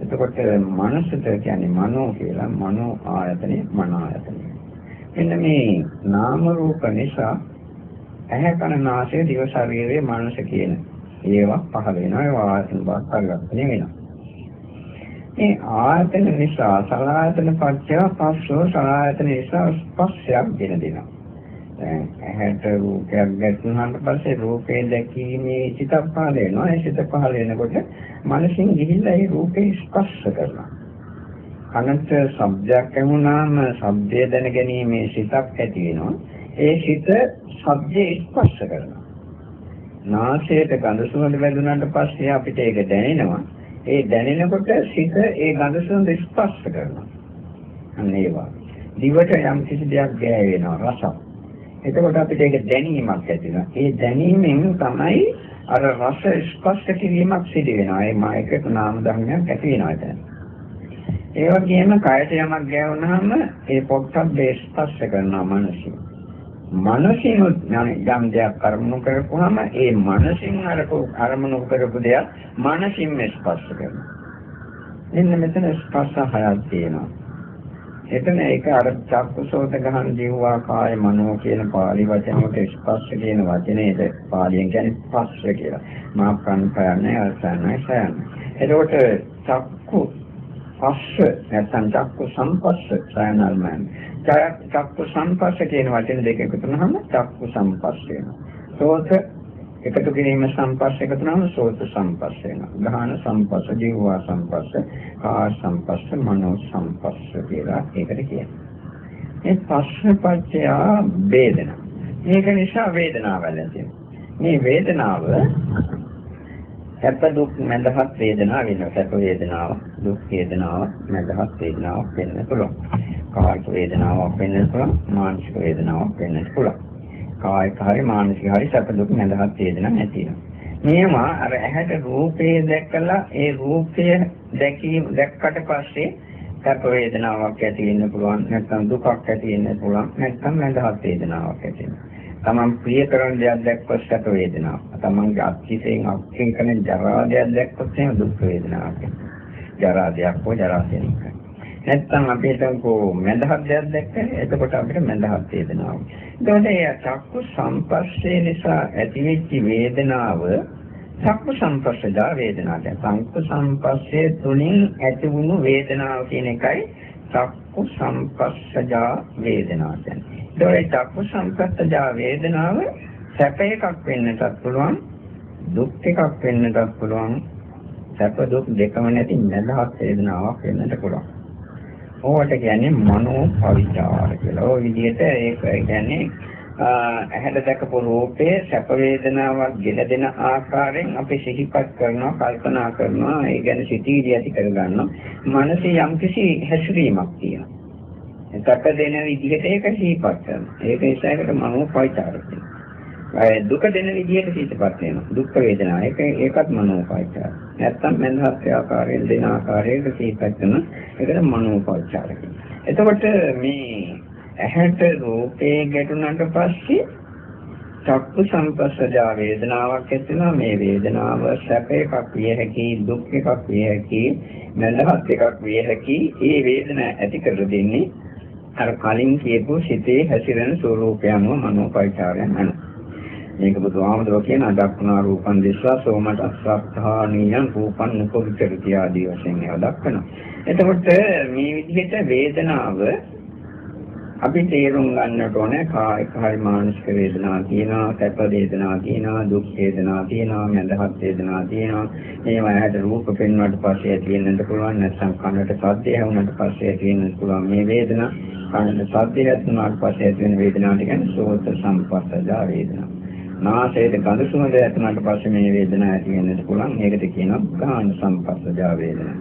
එතකොට මනසට කියන්නේ මනෝ කියලා මනෝ ආයතනේ මන ආයතනේ. එන්න මේ නාම රූප නිසා ඇහැ කන නාසය දිව ශරීරයේ මනස කියන ඒවා පහළ වෙනවා ඒවා ආයතන බවක් පරිවර්තනය වෙනවා. මේ ආයතන නිසා සලආයතන පත්‍ය පස්සෝ සලආයතන නිසා ස්පර්ශයක් දෙන දෙනවා. දැන් ඇහැට රූපයක් දැක්ුණාට පස්සේ රූපේ දැකීමේ සිත පහළ වෙනවා. ඒ සිත පහළ වෙනකොට මනසින් ගිහිල්ලා ඒ රූපේ ස්පර්ශ කරනවා. කනට ශබ්දයක් ඇහුණාම ශබ්දය දැන ගැනීමේ සිතක් ඇති වෙනවා. ඒ සිත ශබ්දේ ස්පර්ශ කරනවා. නාසයට ගඳ සුවඳ වැදුනාට පස්සේ අපිට ඒක දැනෙනවා. ඒ දැනෙනකොට සිත ඒ ගඳ සුවඳ ස්පර්ශ කරනවා. අන්න ඒවා. දිවට යම් කිසි දෙයක් ගෑවෙනවා රසක්. එතකොට අපිට ඒක දැනීමක් ඇති වෙනවා. ඒ දැනීමෙන් තමයි අර රස ස්පර්ශ කිරීමක් සිදු වෙනවා. ඒ මායක නාම ධර්මයක් ඇති වෙනවා එතන. ඒ වගේම කයට යමක් ගෑවුනහම ඒ පොට්ටබ් ස්පර්ශ කරනවා මනසින්. මනසින් යම් දෙයක් අරමුණු කරපුවාම ඒ මනසින් අරමුණු කරපු දෙයක් මනසින් ස්පර්ශ කරනවා. එන්න මෙතන ස්පර්ශ හයක් තියෙනවා. එතන ඒක අර චක්කුසෝත ගහන ජීවා කාය මනෝ කියන පාලි වචන වලට ස්පර්ශ කියන වචනේද පාලියෙන් කියන්නේ ස්පර්ශ කියලා. මා ප්‍රණපයන්නේ අසන්නයි සයන්නේ. එතකොට චක්කු පස්ස නැත්නම් චක්කු සම්පස්ස සයනල්මන්. චක්කු සම්පස්ස කියන වචන දෙක එකතු වුනහම චක්කු සම්පස්ස වෙනවා. සෝත එකතු කිරීම සම්පස්ස එකතු නම් සෝත සම්පස්ස වෙනවා. ගාහන සම්පස්ස, ජීවා සම්පස්ස, කාය සම්පස්ස, මනෝ සම්පස්ස කියලා ඒකට කියනවා. මේ පස්සපච්චය වේදනා. මේක නිසා වේදනාව ඇතිවෙනවා. මේ වේදනාව සැප දුක් මඳහත් වේදනාව වෙනවා. සැප වේදනාව, දුක් වේදනාව, මඳහත් වේදනාවක් වෙන්න පුළුවන්. කායික වේදනාවක් වෙන්න පුළුවන්, මානසික වේදනාවක් වෙන්න පුළුවන්. කායික හරි මානසික හරි සැප දුක් නැදහත් වේදනා නැති මේවා අර ඇහැට රූපේ දැකලා ඒ රූපය දැකීම දැක්කට පස්සේ සැප වේදනාවක් ඇති වෙන්න පුළුවන් නැත්නම් දුකක් ඇති වෙන්න පුළුවන් නැත්නම් නැදහත් වේදනාවක් ඇති වෙනවා තමන් ප්‍රිය කරන දෙයක් දැක්කොත් සැප වේදනාවක්. තමන්ගේ අත්හිතෙන් අත්හින් කරන ජරා දෙයක් දැක්කොත් එහෙම දුක් වේදනාවක්. ජරා දෙයක් හෝ ජරා දෙයක්. නැත්නම් අපි හිතමුකෝ මඳහත් දෙයක් දැක්කනේ එතකොට අපිට මඳහත් වේදනාව. එතකොට ඒ චක්කු සංපස්සේ නිසා ඇතිවෙච්ච වේදනාව චක්කු සංපස්සදා වේදනාව. චක්කු සංපස්සේ තුලින් ඇතිවුණු වේදනාව කියන එකයි චක්කු සංපස්සජා වේදනාව කියන්නේ. ඒතකොට චක්කු සංපස්සජා වේදනාව සැප එකක් වෙන්නටත් පුළුවන් දුක් එකක් වෙන්නටත් පුළුවන් සැප දුක් දෙකම නැති මඳහත් වේදනාවක් වෙන්නට පුළුවන්. ඕවට කියන්නේ මනෝ පවිචාර කියලා. ওই විදිහට ඒක කියන්නේ ඇහැට දැකපු රූපයේ සැප වේදනාවක් ගෙන දෙන ආකාරයෙන් අපි සිහිපත් කරනවා කල්පනා කරනවා. ඒ ගැන සිතීදී ඇති කරගන්නවා. මනසේ යම්කිසි හැසිරීමක් තියෙනවා. සැප දෙන විදිහට ඒක සිහිපත් කරනවා. ඒක නිසා ඒකට මනෝ පවිචාර කියනවා දුක දෙන විදිහට සිතපත් වෙනවා. දුක් වේදනා. ඒක ඒකත් මනෝපචාර. නැත්තම් මනහත් ආකාරයෙන් දෙන ආකාරයකට සිතපත් කරන ඒකට මනෝපචාර එතකොට මේ ඇහැට රූපේ ගැටුණාට පස්සේ චක්කු සංපස්සජා වේදනාවක් ඇතිවෙනවා මේ වේදනාව සැප එකක් විය හැකි දුක් එකක් විය හැකි මනහත් එකක් විය හැකි ඒ වේදනාව ඇති කර දෙන්නේ අර කලින් කියපු සිතේ හැසිරෙන ස්වરૂපය අනුව මනෝපචාරයන් අනුව මේක බුදුහාමුදුරුවෝ කියන දක්නා රූපං දිස්වා සෝමට අස්සත්තානියං රූපං නුපවිචරිතය ආදී වශයෙන් ඒවා දක්වනවා. එතකොට මේ විදිහට වේදනාව අපි තේරුම් ගන්නට ඕනේ කායික හරි මානසික වේදනා තියෙනවා, සැප වේදනා තියෙනවා, දුක් වේදනා තියෙනවා, මඳහත් වේදනා තියෙනවා. මේවා ඇහැට රූප පෙන්වන්නට පස්සේ ඇති වෙන්නත් පුළුවන්, නැත්නම් කනට ශබ්දය ඇහුනට පස්සේ ඇති වෙන්නත් පුළුවන් මේ වේදනා. කනට ශබ්දය ඇසුනාට පස්සේ ඇති වෙන වේදනාවට කියන්නේ සෝත සම්පස්සජා වේදනා. නාසයට ගඳ සුවඳ ඇතුණාට පස්සේ මේ වේදනාව ඇති වෙන්නත් පුළුවන්. ඒකට කියනවා ගාන සංපස්සජා වේදනා.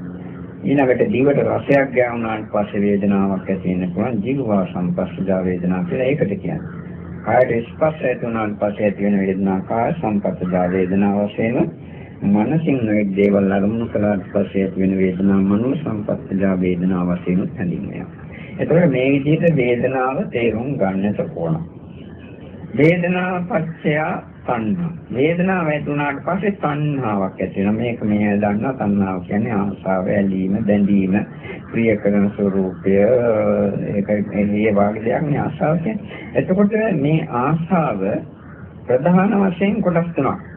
ඊළඟට දිවට රසයක් ගෑවුනාට පස්සේ වේදනාවක් ඇති වෙන්න පුළුවන්. ජීවා සංපස්සජා වේදනා කියලා ඒකට කියනවා. කායට ස්පර්ශ ඇතුණාට පස්සේ ඇති වෙන වේදනාව කාය සංපස්සජා වේදනා වශයෙන් මනසින් නොයෙක් දේවල් අරමුණු කළාට පස්සේ ඇති වෙන වේදනාව මනෝ සංපස්සජා වේදනාව වශයෙන් හැඳින්වෙනවා. එතකොට මේ විදිහට වේදනාව තේරුම් ගන්නට ඕන. වේදනාව පත්‍ය තණ්හා. වේදනාව ඇති වුණාට පස්සේ තණ්හාවක් ඇති වෙනවා. මේක මේ දන්නා තණ්හාව කියන්නේ ආසාව, ඇලීම, බැඳීම, ප්‍රිය කරන ස්වરૂපය ඒක ඒ වගේ දෙයක් නේ ආසාව කියන්නේ. එතකොට මේ ආසාව ප්‍රධාන වශයෙන් කොටස් තුනක්.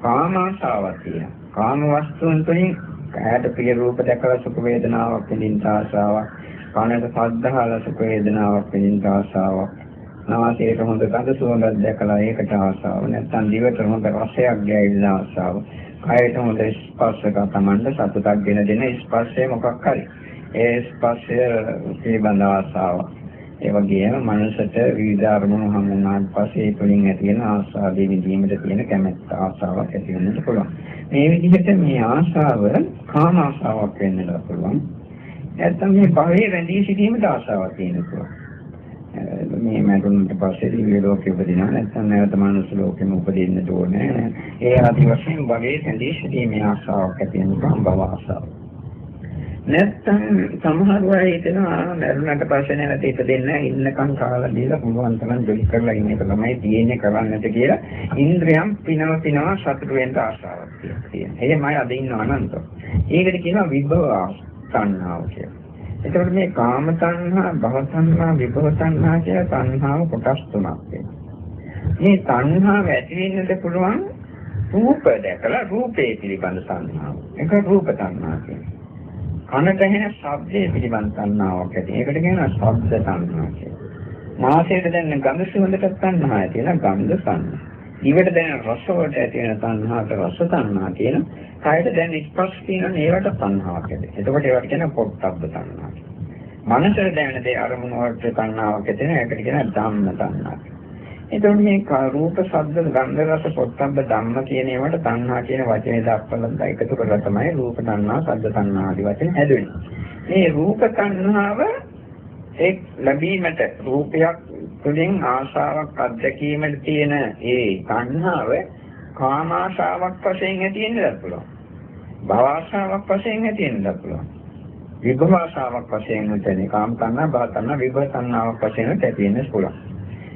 කාම ආසාවක් තියෙනවා. කාම වස්තුන් තුලින් ඇයට ප්‍රිය රූප දැකලා සුඛ වේදනාවක් විඳින්න ආසාවක්. කනට ශබ්දහල සුඛ වේදනාවක් විඳින්න ආසාවක්. නාසයට හොඳ ගඳ සුවඳක් දැකලා ඒකට ආසාව. නැත්නම් දිවට හොඳ රසයක් ගැයෙන්න ආසාව. කයට හොඳ ස්පර්ශක තමන්ට සතුටක් ගෙන දෙන ස්පර්ශය මොකක් හරි. ඒ ස්පර්ශය පිළිබඳ ආසාව. ඒ වගේම මනසට විවිධ අරමුණු හමු වුණාට පස්සේ ඒ තුලින් ඇති වෙන ආසාවේ විඳීමට තියෙන කැමැත්ත ආසාවක් ඇති වෙන්නත් පුළුවන්. මේ විදිහට මේ ආසාව කාම ආසාවක් වෙන්නත් පුළුවන්. නැත්නම් මේ භවයේ රැඳී සිටීමට ආසාවක් තියෙන්න පුළුවන්. මේ මරුණට පස්සේ දිව්‍ය ලෝකෙ උපදිනවා නැත්නම් නැවත මනුස්ස ලෝකෙම උපදින්න ඕනේ. ඒ ආදි වශයෙන් භවයේ සැදී සිටීමේ ආශාවක් ඇති වෙනවා භව ආශාව. නැත්නම් සමහර අය හිතනවා මරුණට පස්සේ නැවත ඉපදෙන්න ඉන්නකම් කාලා දීලා පුළුවන් තරම් ජොලි කරලා ඉන්න එක තමයි තියෙන්නේ කරන්නට කියලා ඉන්ද්‍රයන් පිනව පිනව සතුට වෙන්න ආශාවක් තියෙනවා. එහෙමයි අද ඉන්න අනන්ත. ඒකට කියනවා විභව සංහාව කියලා. එතකොට මේ කාම තණ්හා, භව තණ්හා, විභව තණ්හා කියලා තණ්හාව කොටස් තුනක් මේ තණ්හාව ඇති වෙන්නට පුළුවන් රූප දැකලා රූපේ පිළිබඳ තණ්හාව. ඒක රූප තණ්හා කියන්නේ. කනට ඇහෙන ශබ්දයේ පිළිබඳ තණ්හාවක් ඇති. ඒකට කියනවා ශබ්ද තණ්හා කියලා. නාසයට දැනෙන ගඳ සුවඳට තණ්හාය කියලා ගන්ධ තණ්හා. දිවට දැනෙන රස වලට ඇති වෙන තණ්හාට රස තණ්හා කියන කයට දැනෙන ස්පර්ශ තියෙන ඒවට තණ්හාවක් ඇති. එතකොට ඒවට කියන පොට්ටබ්බ තණ්හා. මනසට දැනෙන දේ අරමුණු වලට තණ්හාවක් ඇති වෙන ඒකට කියන ධම්ම තණ්හා. එතකොට මේ රූප, ශබ්ද, ගන්ධ, රස, පොට්ටබ්බ ධම්ම කියන ඒවාට තණ්හා කියන වචනේ දක්වලා එකතු කරලා තමයි රූප තණ්හා, ශබ්ද තණ්හා ආදී වචන හැදෙන්නේ. මේ රූප තණ්හාව එක් ලැබීමට රූපයක් තුළින් ආශාවක් අත්දැකීමට තියෙන ඒ තණ්හාව කාම ආශාවක් වශයෙන් ඇති වෙන්නත් පුළුවන්. භව ආශාවක් වශයෙන් ඇති වෙන්නත් පුළුවන්. විභව ආශාවක් වශයෙන් නැත්නම් කාම තණ්හා භව තණ්හා විභව තණ්හාවක් වශයෙන් ඇති වෙන්නත් පුළුවන්.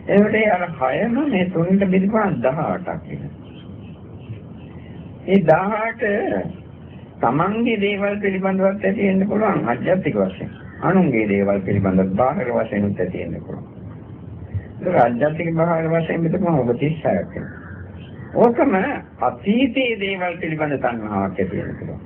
ඒකට අර හයම මේ තුනට බෙදපුවාම 18ක් වෙනවා. ඒ 18 තමන්ගේ දේවල් පිළිබඳවත් ඇති වෙන්න පුළුවන් අධ්‍යාත්මික වශයෙන්. අනුන්ගේ දේවල් පිළිබඳව බාහිර වශයෙන් උත් තියෙන්න පුළුවන්. ඒක අධ්‍යාත්මික බාහිර වශයෙන් මෙතන ඔබ 36ක් වෙනවා. ඕකම අතීතයේ දේවල් පිළිබඳ තණ්හාවක් ඇති වෙන්න පුළුවන්.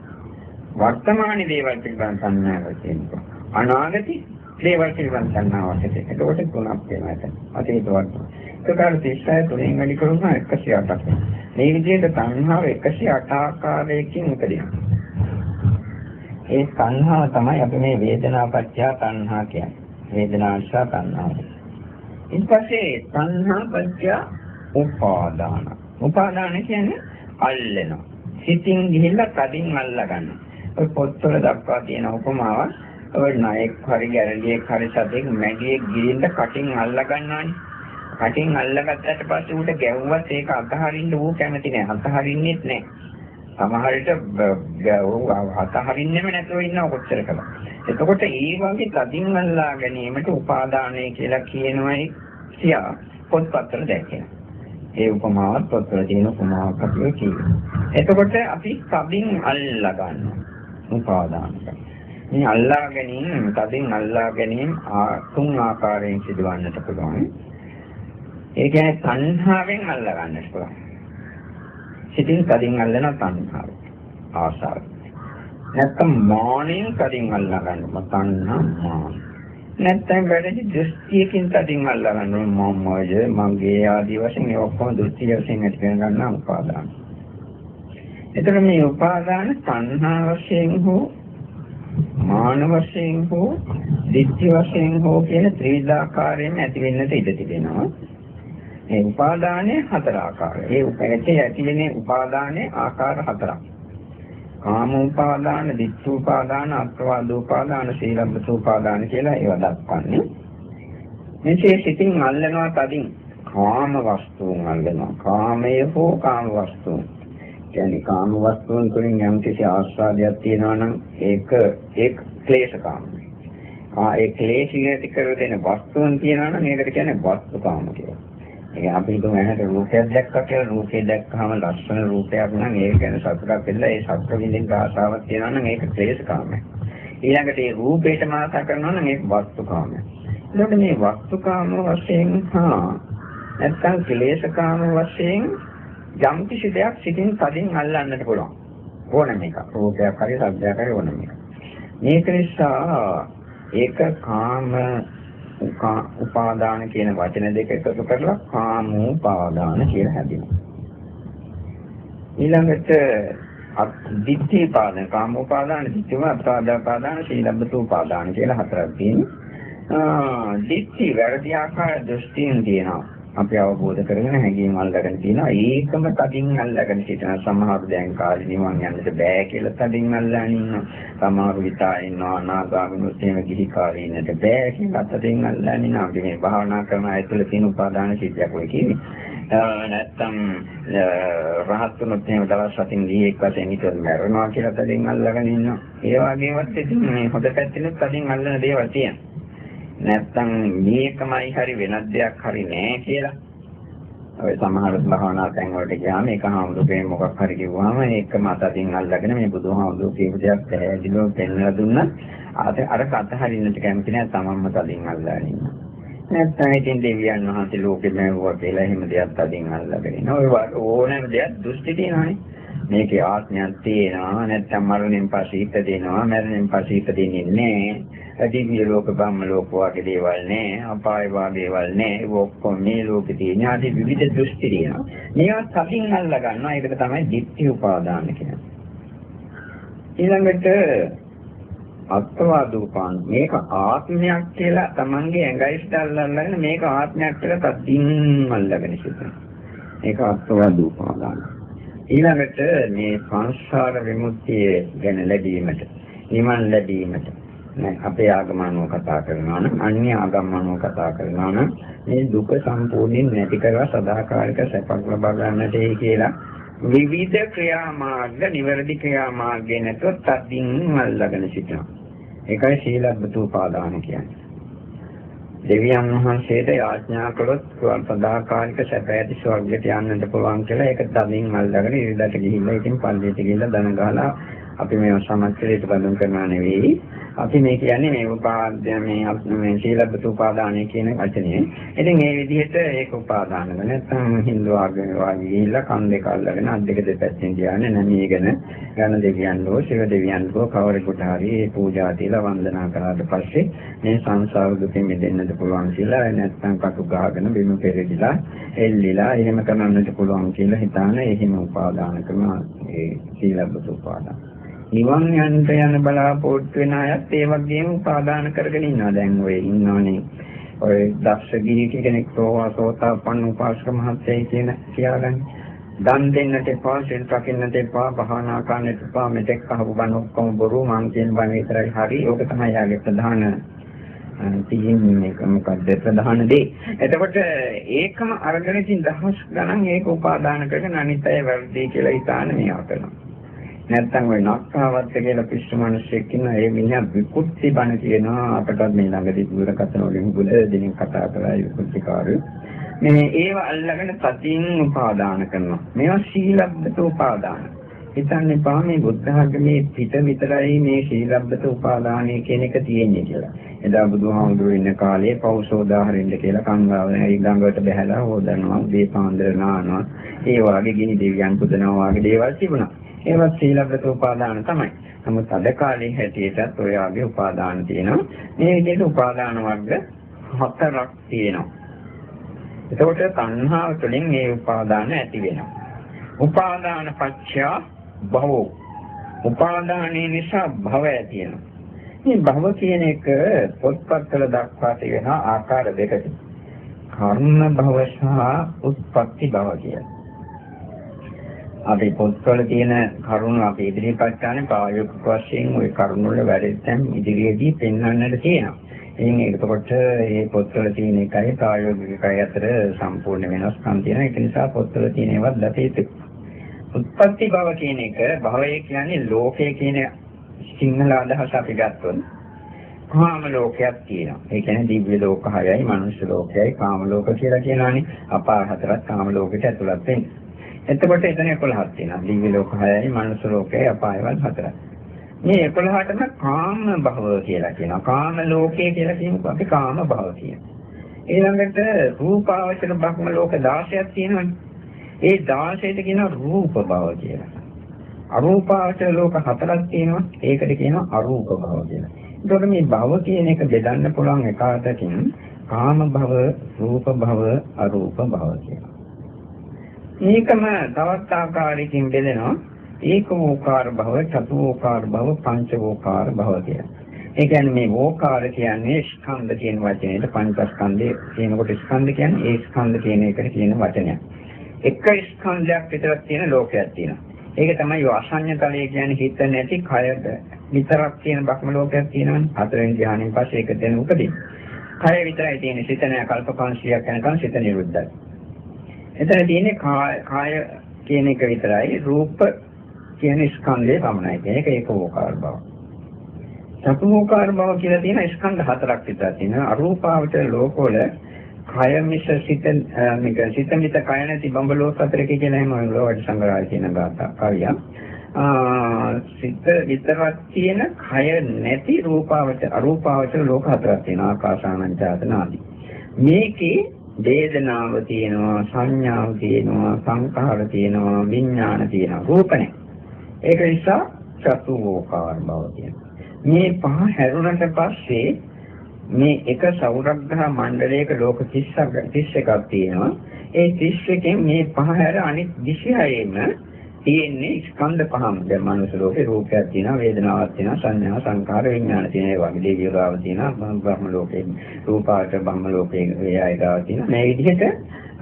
වර්තමානයේ දේවල් පිළිබඳ තණ්හාවක් ඇති වෙන්න පුළුවන්. අනාගතයේ දේවල් පිළිබඳ තණ්හාවක් ඇති වෙන්න. ඒකට තුනක් වෙනවා එතන. අතීත වර්තමාන. ඒකට 36 තුනෙන් වැඩි කරුණා 108ක්. මේ විදිහට තණ්හාව 108 ආකාරයකින් උපදිනවා. ඒ සංහාව තමයි අපි මේ වේදනාපච්චය තණ්හා කියන්නේ. වේදනාංශා තණ්හාව. ඊට පස්සේ තණ්හාපච්චය උපාදාන. උපාදාන කියන්නේ අල්ලනවා. සිතින් ගිහිල්ලා කඩින් අල්ලා ගන්නවා. ඔය පොත්වල දක්වා තියෙන උපමාව ඔය නායක හරි ගැරන්ඩියෙක් හරි සතෙක් මැඩියෙක් ගිරින්ද කටින් අල්ලා ගන්නවානේ. කටින් අල්ලගත්තට පස්සේ ඌට ගැව්වත් ඒක අතහරින්න ඌ කැමති නෑ. අතහරින්නෙත් නෑ. සමහර විට අතහරින්නෙම නැතුව ඉන්නව කොච්චර කළා. එතකොට ඒ වගේ තදින් අල්ලා ගැනීමට උපාදානය කියලා කියනවායි කියා පොත්පත්වල දැක්කේ. ඒ උපමාවත් පොත්වල තියෙන උපමාවක් අපිට කියනවා. එතකොට අපි තදින් අල්ලා ගන්නවා. උපාදාන මේ අල්ලා ගැනීම තදින් අල්ලා ගැනීම තුන් ආකාරයෙන් සිදුවන්නට පුළුවන්. ඒ කියන්නේ සංහාවෙන් අල්ලා ගන්නට පුළුවන්. සිතින් කදින් අල්ලන තණ්හාව ආසාව. නැත්තම් මානෙන් කදින් අල්ලා ගන්නවා තණ්හා මාන. නැත්තම් වැඩි දෘෂ්ටියකින් කදින් අල්ලා ගන්නවා මමය මගේ ආදී වශයෙන් මේ ඔක්කොම දෘෂ්ටි වශයෙන් ඇති කර ගන්නා උපාදාන. එතකොට මේ උපාදාන තණ්හා වශයෙන් හෝ මාන වශයෙන් හෝ දිට්ඨි වශයෙන් හෝ කියන ත්‍රිවිධාකාරයෙන් ඇති වෙන්නට ඉඩ තිබෙනවා. මේ උපාදානයේ හතර ආකාරය. ඒ උපැත්තේ ඇතිවෙන උපාදානයේ ආකාර හතරක්. කාම උපාදාන, ditth උපාදාන, අත්වාද උපාදාන, සීලබ්බත උපාදාන කියලා ඒවා දක්වන්නේ. මෙසේ සිතින් අල්ලනවා තදින් කාම වස්තුන් අල්ලනවා. කාමයේ හෝ කාම වස්තුන්. කියන්නේ කාම වස්තුන් තුළින් යම් කිසි ආස්වාදයක් තියෙනවා නම් ඒක ඒක ක්ලේශකාමයි. ආ ඒ ක්ලේශී ඇති කර දෙන වස්තුන් තියෙනවා නම් ඒකට කියන්නේ වස්තුකාම කියලා. ඒ අපි හිතමු ඇහැට රූපයක් දැක්කා කියලා රූපේ දැක්කහම ලස්සන රූපයක් නම් ඒක ගැන සතුටක් වෙලා ඒ සතුට විඳින්න ආසාවක් තියෙනවා නම් ඒක ක්ලේශකාමයි. ඊළඟට ඒ රූපේට මාසා කරනවා නම් ඒක වස්තුකාමයි. එතකොට මේ වස්තුකාම වශයෙන් හා නැත්නම් ක්ලේශකාම වශයෙන් යම් කිසි දෙයක් සිතින් තදින් අල්ලන්නට පුළුවන්. ඕනම එක. රූපයක් හරි සබ්දයක් හරි ඕනම එක. මේක නිසා ඒක කාම උපාදාන කියන වචන දෙක එකතු කරලා කාම උපාදාන කියලා හැදෙනවා. ඊළඟට දිට්ඨි පාදන කාම උපාදාන දිට්ඨිව අපාදාපාදාන සීලබ්බත උපාදාන කියලා හතරක් තියෙනවා. දිට්ඨි වැරදි ආකාර දෘෂ්ටියෙන් තියෙනවා. අපි අවබෝධ කරගෙන හැඟීම් අල්ලගෙන තියෙනවා ඒකම තදින් අල්ලගෙන සිටින සමහර දැන් කාලේ නිවන් යන්නට බෑ කියලා තදින් අල්ලගෙන ඉන්නවා. සමහර විතා ඉන්නවා අනාගාමිනුත් එහෙම ගිහි කාලේ ඉන්නට බෑ කියලා තදින් අල්ලගෙන ඉන්නවා. අපි මේ භාවනා කරන අය තුළ තියෙන උපාදාන සිද්ධියක් ඔය කියන්නේ. නැත්තම් රහත් වුණොත් එහෙම දවස් හතින් ගිහිෙක් වශයෙන් හිතුවම මරනවා කියලා තදින් අල්ලගෙන ඉන්නවා. ඒ වගේමත් ඉතින් මේ හොඳ පැත්තෙනුත් තදින් අල්ලන දේවල් තියෙනවා. නැත්තම් මේකමයි හරි වෙනත් දෙයක් හරි නෑ කියලා. ඔය සමහර භාවනා තැන් වලට ගියාම ඒක හාමුදුරුවෝ මොකක් හරි කිව්වම ඒක මත අතින් අල්ලගෙන මේ බුදුහාමුදුරුවෝ කියපු දෙයක් පැහැදිලිව පෙන්වලා දුන්නා. අර අර කත හරින්නට කැමති නෑ තමන්ම තදින් අල්ලගෙන ඉන්නවා. නැත්නම් ඉතින් දෙවියන් වහන්සේ ලෝකෙම වුණා කියලා එහෙම දෙයක් තදින් අල්ලගෙන ඉන්නවා. ඔය ඕනෑම දෙයක් දෘෂ්ටි තියෙනවානේ. මේකේ ආත්මයක් තියෙනවා නැත්නම් මරණයෙන් පස්සේ ඉපදෙනවා මරණයෙන් පස්සේ ඉපදෙන්නේ නැහැ දිව්‍ය ලෝක බ්‍රහ්ම ලෝක වගේ දේවල් නෑ අපාය වගේ දේවල් නෑ. ඒක ඔක්කොම මේ ලෝකේ තියෙන ආදී විවිධ දෘෂ්ටි තියෙනවා මේවා සතින් අල්ලා ගන්නවා. ඒකට තමයි ditthi උපාදාන කියන්නේ. ඊළඟට අත්වාදූපාන මේක ආත්මයක් කියලා Tamange ඇඟයිස්ට අල්ලගෙන මේක ආත්මයක් කියලා තදින් අල්ලගෙන සිටිනවා ඒක අත්වාදූපාදාන ඊළඟට මේ සංසාර විමුක්තිය ගැන ලැබීමට නිවන් ලැබීමට අපේ ආගමනෝ කතා කරනවා නම් අන්‍ය ආගමනෝ කතා කරනවා නම් මේ දුක සම්පූර්ණයෙන් නැති කරලා සදාකාලික සැපක් ලබා ගන්නටයි කියලා විවිධ ක්‍රියාමාර්ග නිවැරදි ක්‍රියාමාර්ගය නැතුව තදින් අල්ලගෙන සිටිනවා. ඒකයි සීලබ්බත උපාදාන කියන්නේ. දෙවියන් වහන්සේට යාඥා කළොත් සදාකාලික සැප ඇති ස්වර්ගයට යන්නට පුළුවන් කියලා ඒක තදින් අල්ලගෙන ඉරිදට ගිහිල්ලා ඉතින් පල්ලියට ගිහිල්ලා දන ගහලා අපි මේව සමස්තයට බඳුන් කරනවා නෙවෙයි. අපි මේ කියන්නේ මේ උපාද්‍ය මේ මේ සීලබ්බත උපාදානය කියන වචනේ. ඉතින් මේ විදිහට ඒක උපාදාන වෙන නැත්නම් හින්දු ආගම වාගේ ගිහිල්ලා කන් දෙක අල්ලගෙන අත් දෙක දෙපැත්තෙන් ධානය නැමීගෙන ගණ දෙවියන් හෝ ශිව දෙවියන් හෝ කවරෙකුට හරි මේ පූජා තියලා වන්දනා කරාට පස්සේ මේ සංසාර දුකෙන් මිදෙන්නට පුළුවන් කියලා නැත්නම් කටු ගහගෙන බිම පෙරදිලා එල්ලිලා එහෙම කරන්නට පුළුවන් කියලා හිතාන එහෙම උපාදාන කරන ඒ සීලබ්බත උපාදාන. නිවන් යන්න යන බලාපොරොත්තු වෙන අයත් ඒ වගේම උපාදාන කරගෙන ඉන්නවා. දැන් ඔය ඉන්නෝනේ ඔය දක්ෂගිරි කෙනෙක් සෝවාසෝතාපන්න උපාසක මහත්තයයි කියන කියාගන්නේ. දන් දෙන්නට එපා, සිල් රකින්නට එපා, භාවනා කරන්නට එපා, මෙතෙක් අහපු බණ ඔක්කොම බොරු මං කියන බණ විතරයි හරි. ඕක තමයි යාගේ ප්‍රධාන තියෙන්නේ මේක මොකද්ද ප්‍රධාන දේ. එතකොට ඒකම අරගෙන ඉතින් දහස් ගණන් ඒක උපාදාන කරගෙන අනිත් අය වැරදි කියලා හිතාන මේවා කරනවා. නැත්තම් ওই නක්කාවත්ත කියලා පිස්සු මිනිස්සෙක් ඉන්න ඒ මිනිහා විකුත්ති බණ කියනවා. අපටත් මේ ළඟදී දුරකථන වලින් බුල දෙනින් කතා කරලා විකුත්තිකාරු මේ ඒව අල්ලගෙන සතියින් උපාදාන කරනවා. මේවා සීලබ්බත උපාදාන. හිතන්නේ පා මේ බුද්ධ ධර්මයේ පිට විතරයි මේ සීලබ්බත උපාදානය කියන එක තියෙන්නේ කියලා. එදා බුදුහාමුදුරුවෝ ඉන්න කාලේ පෞසෝදාහරින්ද කියලා කංගාව ඊළඟට බහැලා හොදනවා, දීපාන්දර නානවා, ඒ වගේ ගිනි දෙවියන් පුදනවා වගේ දේවල් තිබුණා. ඒවත් සීලබ්බත උපාදාන තමයි. නමුත් අද කාලේ හැටියටත් ඔය ආගේ උපාදාන තියෙනවා. මේ විදිහට උපාදාන වර්ග හතරක් තියෙනවා. එතකොට තණ්හාව තුළින් මේ උපාදාන ඇති වෙනවා. උපාදාන පත්‍ය භවෝ. උපාදානයේ නිසා භව ඇති වෙනවා. මේ භව කියන එක පොත්පත්වල දක්වා තියෙන ආකාර දෙකකින්. කර්ම භව සහ උත්පත්ති භව කියලා. අපි පොත්වල තියෙන කරුණු අපි ඉදිරිපත් කරන්නේ ප්‍රායෝගික වශයෙන් ওই කරුණු වල වැඩෙත්තන් ඉදිරියේදී පෙන්වන්නට තියෙනවා. ඉතින් ඒකකොට මේ පොත්වල තියෙන එකයි ප්‍රායෝගික එකයි අතර සම්පූර්ණ වෙනස්කම් තියෙනවා. ඒක නිසා පොත්වල තියෙන ඒවා දත යුතුයි. උත්පත්ති භව කියන එක භවය කියන්නේ ලෝකය කියන සිංහල අදහස අපි ගත්තොත් කාම ලෝකයක් තියෙනවා. ඒ කියන්නේ දිව්‍ය ලෝක හයයි, මනුෂ්‍ය ලෝකයයි, කාම ලෝක කියලා කියනවානේ. අපාය හතරක් කාම ලෝකෙට ඇතුළත් වෙන්නේ. එතකොට එතන 11ක් තියෙනවා. දිව්‍ය ලෝක හයයි, මනුෂ්‍ය ලෝකයයි, අපායවල හතරක්. මේ 11ටම කාම භව කියලා කියනවා. කාම ලෝකය කියලා කියනකොට අපි කාම භව කියනවා. ඊළඟට රූපාවචර බ්‍රහ්ම ලෝක 16ක් තියෙනවානේ. ඒ 16ට කියනවා රූප භව කියලා. අරූපාවචර ලෝක හතරක් තියෙනවා. ඒකට කියනවා අරූප භව කියලා. ඒතකොට මේ භව කියන එක බෙදන්න පුළුවන් එක අතකින් කාම භව, රූප භව, අරූප භව කියලා. මේකම තවත් ආකාරයකින් බෙදෙනවා ඒකෝකාර භව, චතුෝකාර භව, පංචෝකාර භව කියලා. ඒ කියන්නේ මේ ඕකාර කියන්නේ ස්කන්ධ කියන වචනේට පංචස්කන්ධය කියනකොට ස්කන්ධ කියන්නේ ඒ ස්කන්ධ කියන එකට කියන වචනයක්. එක ස්කන්ධයක් විතරක් තියෙන ලෝකයක් තියෙනවා. ඒක තමයි අසඤ්ඤ තලය කියන්නේ හිත නැති කයද විතරක් තියෙන බ්‍රහ්ම ලෝකයක් තියෙනවනේ. හතරෙන් ධ්‍යානෙන් පස්සේ ඒක දෙන උපදින. කය විතරයි තියෙන්නේ. සිත නෑ කල්ප 500ක් යනකම් සිත නිරුද්ධයි. එතන තියෙන්නේ කාය කියන එක විතරයි රූප කියන ස්කන්ධය පමණයි. ඒක ඒකෝකාර බව. චතුෝකාර බව කියලා තියෙන ස්කන්ධ හතරක් විතර තියෙනවා. අරූපාවචර ලෝකවල කය මිස සිත මේක සිත මිත කය නැති බඹලෝක අතරක කියලා එහෙම ලෝකට සංග්‍රහය කියන ගාථා කවිය. සිත විතරක් තියෙන කය නැති රූපාවචර අරූපාවචර ලෝක හතරක් තියෙනවා ආකාසානංචාතන ආදී. මේකේ වේදනාව තියෙනවා සංඥාව තියෙනවා සංඛාර තියෙනවා විඥාන තියෙනවා රූප නැහැ. ඒක නිසා චතුෝකාර බව තියෙනවා. මේ පහ හැරුණට පස්සේ මේ එක සෞරග්‍රහ මණ්ඩලයක ලෝක 30ක් 31ක් තියෙනවා. ඒ 31කින් මේ පහ හැර අනිත් 26ෙම තියෙන්නේ ස්කන්ධ පහම. දැන් මනුස්ස ලෝකේ රූපයක් තියෙනවා, වේදනාවක් තියෙනවා, සංඥා, සංකාර, විඥාන තියෙනවා. ඒ වගේ දේවිය ගාව තියෙනවා, බ්‍රහ්ම ලෝකේ රූපාට බ්‍රහ්ම ලෝකේ වේයය ගාව තියෙනවා. මේ විදිහට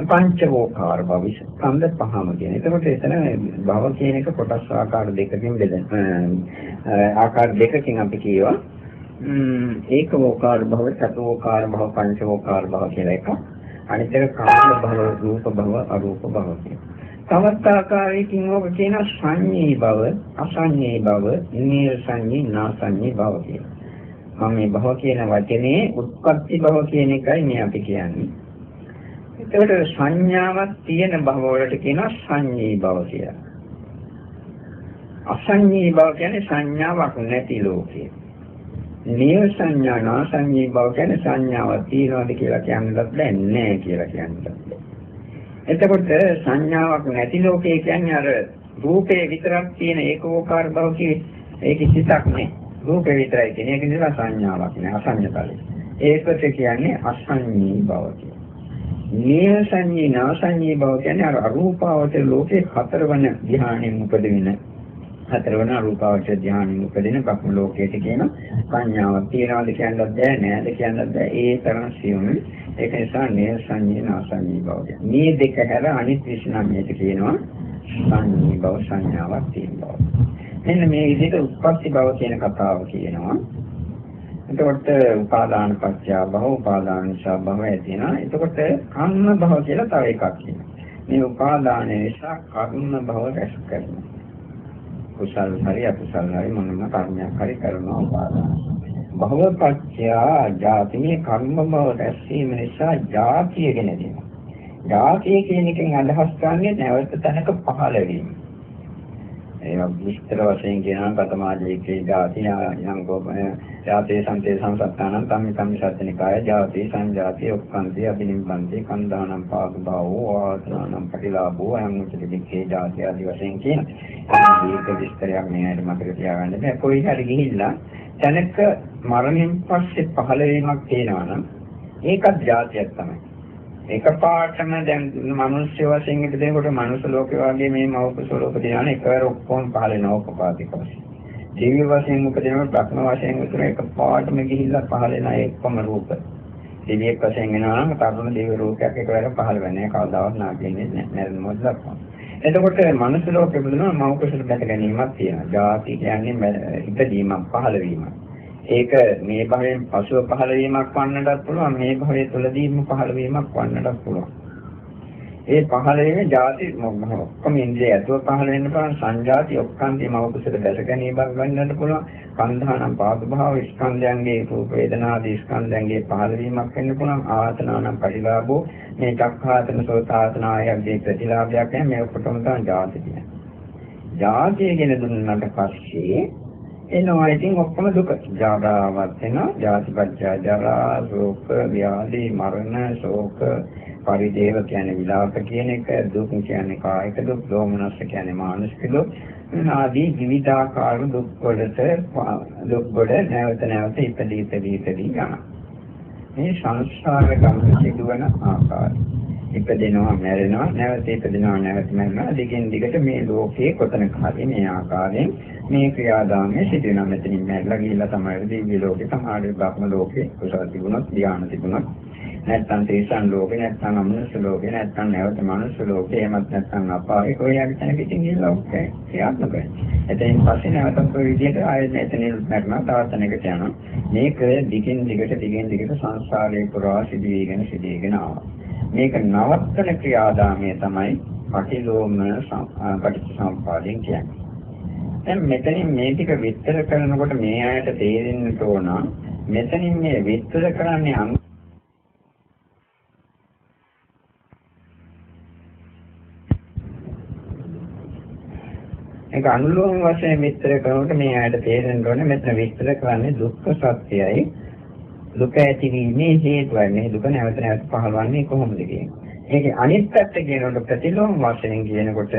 පංචවෝකාර භව ස්කන්ධ පහම කියන. එතකොට එතන භව කියන එක කොටස් ආකාර දෙකකින් බෙදෙන. ආකාර දෙකකින් අපි කියවා ඒකෝකාර භව, චතුෝකාර භව, පංචෝකාර භව කියලා එකක්. අනිත් එක කාම භව, රූප භව, අරූප භව කියලා. තවත් ආකාරයකින් ඔබ කියන සංඤී භව, අසංඤී භව, නිර සංඤී, නාසංඤී භව කියලා. මම මේ භව කියන වචනේ උත්පත්ති භව කියන එකයි මේ අපි කියන්නේ. එතකොට සංඥාවක් තියෙන භව වලට කියනවා සංඤී භව කියලා. අසංඤී භව කියන්නේ සංඥාවක් නැති ලෝකය. නිය සංඥා නාසඤ්ඤී බව කියන්නේ සංඥාවක් තියනවාද කියලා කියන්නත් බෑ නෑ කියලා කියන්නත් එතකොට සංඥාවක් නැති ලෝකේ කියන්නේ අර රූපේ විතරක් තියෙන ඒකෝකාර බව කියේ ඒක සිතක් නේ. රූපේ විතරයි තියෙන ඒක නිසා සංඥාවක් නෑ. අසඤ්ඤතලයි ඒකට කියන්නේ අසඤ්ඤී බව කියන්නේ නිය සංඥී නාසඤ්ඤී බව කියන්නේ අර අරූපාවචර ලෝකේ හතරවන ධ්‍යානෙන් උපදින හතරවන රූපාවචර ධ්‍යානෙ උපදින බ්‍රහ්ම ලෝකයට කියන සංඥාවක් තියනවාද කියන්නත් බෑ නෑද කියන්නත් බෑ. ඒ තරම් සියුම් ඒක නිසා නේය සංඥේ නාසඤ්ඤී බව මේ දෙක හැර අනිත් 29ට කියනවා සංඥී බව සංඥාවක් තියෙන බව. මෙන්න මේ විදිහට උත්පත්ති බව කියන කතාව කියනවා. එතකොට උපාදාන පත්‍ය භව උපාදාන නිසා භව ඇතිවෙනවා. එතකොට කර්ම භව කියලා තව එකක් කියනවා. මේ උපාදාන නිසා කර්ම භව රැස් කරනවා. කුසල් හරි අකුසල් හරි මොනම කර්මයක් හරි කරනවා උපාදාන. භවපත්‍යා ජාති මේ කර්ම බව රැස්වීම නිසා ජාතිය ගැන දෙනවා. ජාතිය කියන එකෙන් අදහස් ගන්නේ නැවත තැනක පහළ වීම. ඒක විස්තර වශයෙන් කියනවා පතමාජීකේ ජාති යම් කෝපය ජාතේ සම්තේ සංසත්තානම් තම්මි තම්මි සත්‍යනිකාය ජාති සංජාති ඔක්කන්ති අබිනිම්බන්ති කන්දානම් පාගභාවෝ ආත්මානම් පටිලාභෝ අයම් උච්චතිකේ ජාති ආදි වශයෙන් කියන මේක විස්තරයක් මෙහෙට මතක තියාගන්න බෑ. කොයි හරි ගිහිල්ලා තැනක මරණයෙන් පස්සේ පහළ වීමක් තියෙනවා නම් ඒකත් ජාතියක් තමයි. එකපාරටම දැන් මිනිස්සු වශයෙන් ඉපදෙනකොට මනුස්ස ලෝකේ වගේ මේ මෞකසෝල උපදිනාන එකවර ඔක්කොම පහල වෙනවා උපපාතික වශයෙන්. දිව්‍ය වශයෙන් උපදිනකොට බ්‍රහ්ම වශයෙන් උතුර එකපාරටම ගිහිල්ලා පහල වෙන එක්කම රූප. දිව්‍යයක් වශයෙන් වෙනවා නම් තරුණ දිව්‍ය රූපයක් එකවර පහල වෙන්නේ කවදාවත් නාගෙන්නේ නැහැ. මොකද දක්වන. එතකොට මනුස්ස ලෝකෙ ඉපදෙනවා මෞකසෝල බැට ගැනීමක් තියෙනවා. ජාති කියන්නේ ඉපදීමක් පහල වීමක්. ඒක මේ භවයෙන් පසුව පහළ වීමක් වන්නටත් පුළුවන් මේ භවයේ තුලදීම පහළ වීමක් වන්නටත් පුළුවන්. ඒ පහළ වෙන ಜಾති ඔක්කොම ඉන්ද්‍රිය ඇතුව පහළ වෙන්න පුළුවන් සංජාති ඔක්කාන්තේ මවකුසට දැස ගැනීමක් ගන්නට පුළුවන් කන්ධානම් පාදභාව ස්කන්ධයන්ගේ රූප වේදනාදී ස්කන්ධයන්ගේ පහළ වීමක් වෙන්න පුළුවන් ආතනානම් පරිලාභෝ මේ චක්ඛාතන සෝතාතන ආයගේ ප්‍රතිලාභයක් නැහැ මේ ඔක්කොම තමයි ಜಾති කියන්නේ. ජාතිය කියන දුන්නාට පස්සේ එනවා ඉතින් ඔක්කොම දුක. ජාරාවත් වෙනවා, ජාතිපත්‍ය ජරා, ශෝක, ව්‍යාධි, මරණ, ශෝක, පරිදේව කියන්නේ විලාප කියන එක, දුක් කියන්නේ කායික දුක්, දෝමනස්ස කියන්නේ මානසික දුක්. ආදී විවිධාකාර දුක් වලට දුක් වල නැවත නැවත ඉපදී ඉපදී ඉපදී යනවා. මේ සංස්කාර ගමන සිදුවන ආකාරය. ඉපදෙනවා මැරෙනවා නැවත ඉපදෙනවා නැවත මැරෙනවා දිගින් දිගට මේ ලෝකේ කොතනක හරි මේ ආකාරයෙන් මේ ක්‍රියාදාමයේ සිදුවෙනවා මෙතනින් මැරලා ගිහිල්ලා තමයි දිව්‍ය ලෝකේ සමහර බ්‍රහ්ම ලෝකේ කුසල තිබුණොත් ධ්‍යාන තිබුණොත් නැත්නම් තේසන් ලෝකේ නැත්නම් අමනුෂ්‍ය ලෝකේ නැත්නම් නැවත මනුෂ්‍ය ලෝකේ එමත් නැත්නම් අපායේ කොහේ තැනක ඉතින් ගිහිල්ලා ඔක්කොම ක්‍රියාත්මක වෙනවා. එතෙන් පස්සේ නැවතත් ඔය විදිහට ආයෙත් එතනින් මැරෙනවා තවත් තැනකට යනවා. මේක දිගින් දිගට දිගින් දිගට සංසාරේ පුරා සිදුවීගෙන සිදුවීගෙන ආවා. මේක නවත්තන ක්‍රියාදාමය තමයි පටිලෝම පටිච්චසමුප්පාදයෙන් කියන්නේ. දැන් මෙතනින් මේ ටික විස්තර කරනකොට මේ ආයත තේරෙන්න ඕන මෙතනින් මේ විස්තර කරන්නේ අංග ඒක අනුලෝම වශයෙන් විස්තර කරනකොට මේ ආයත තේරෙන්න ඕනේ මෙතන විස්තර කරන්නේ දුක්ඛ සත්‍යයයි දුක ඇතිවීමේ හේතුවයි මේ දුක නැවත නැවත පහළවන්නේ කොහොමද කියන්නේ. ඒකේ අනිත් පැත්ත කියනකොට ප්‍රතිලෝම වශයෙන් කියනකොට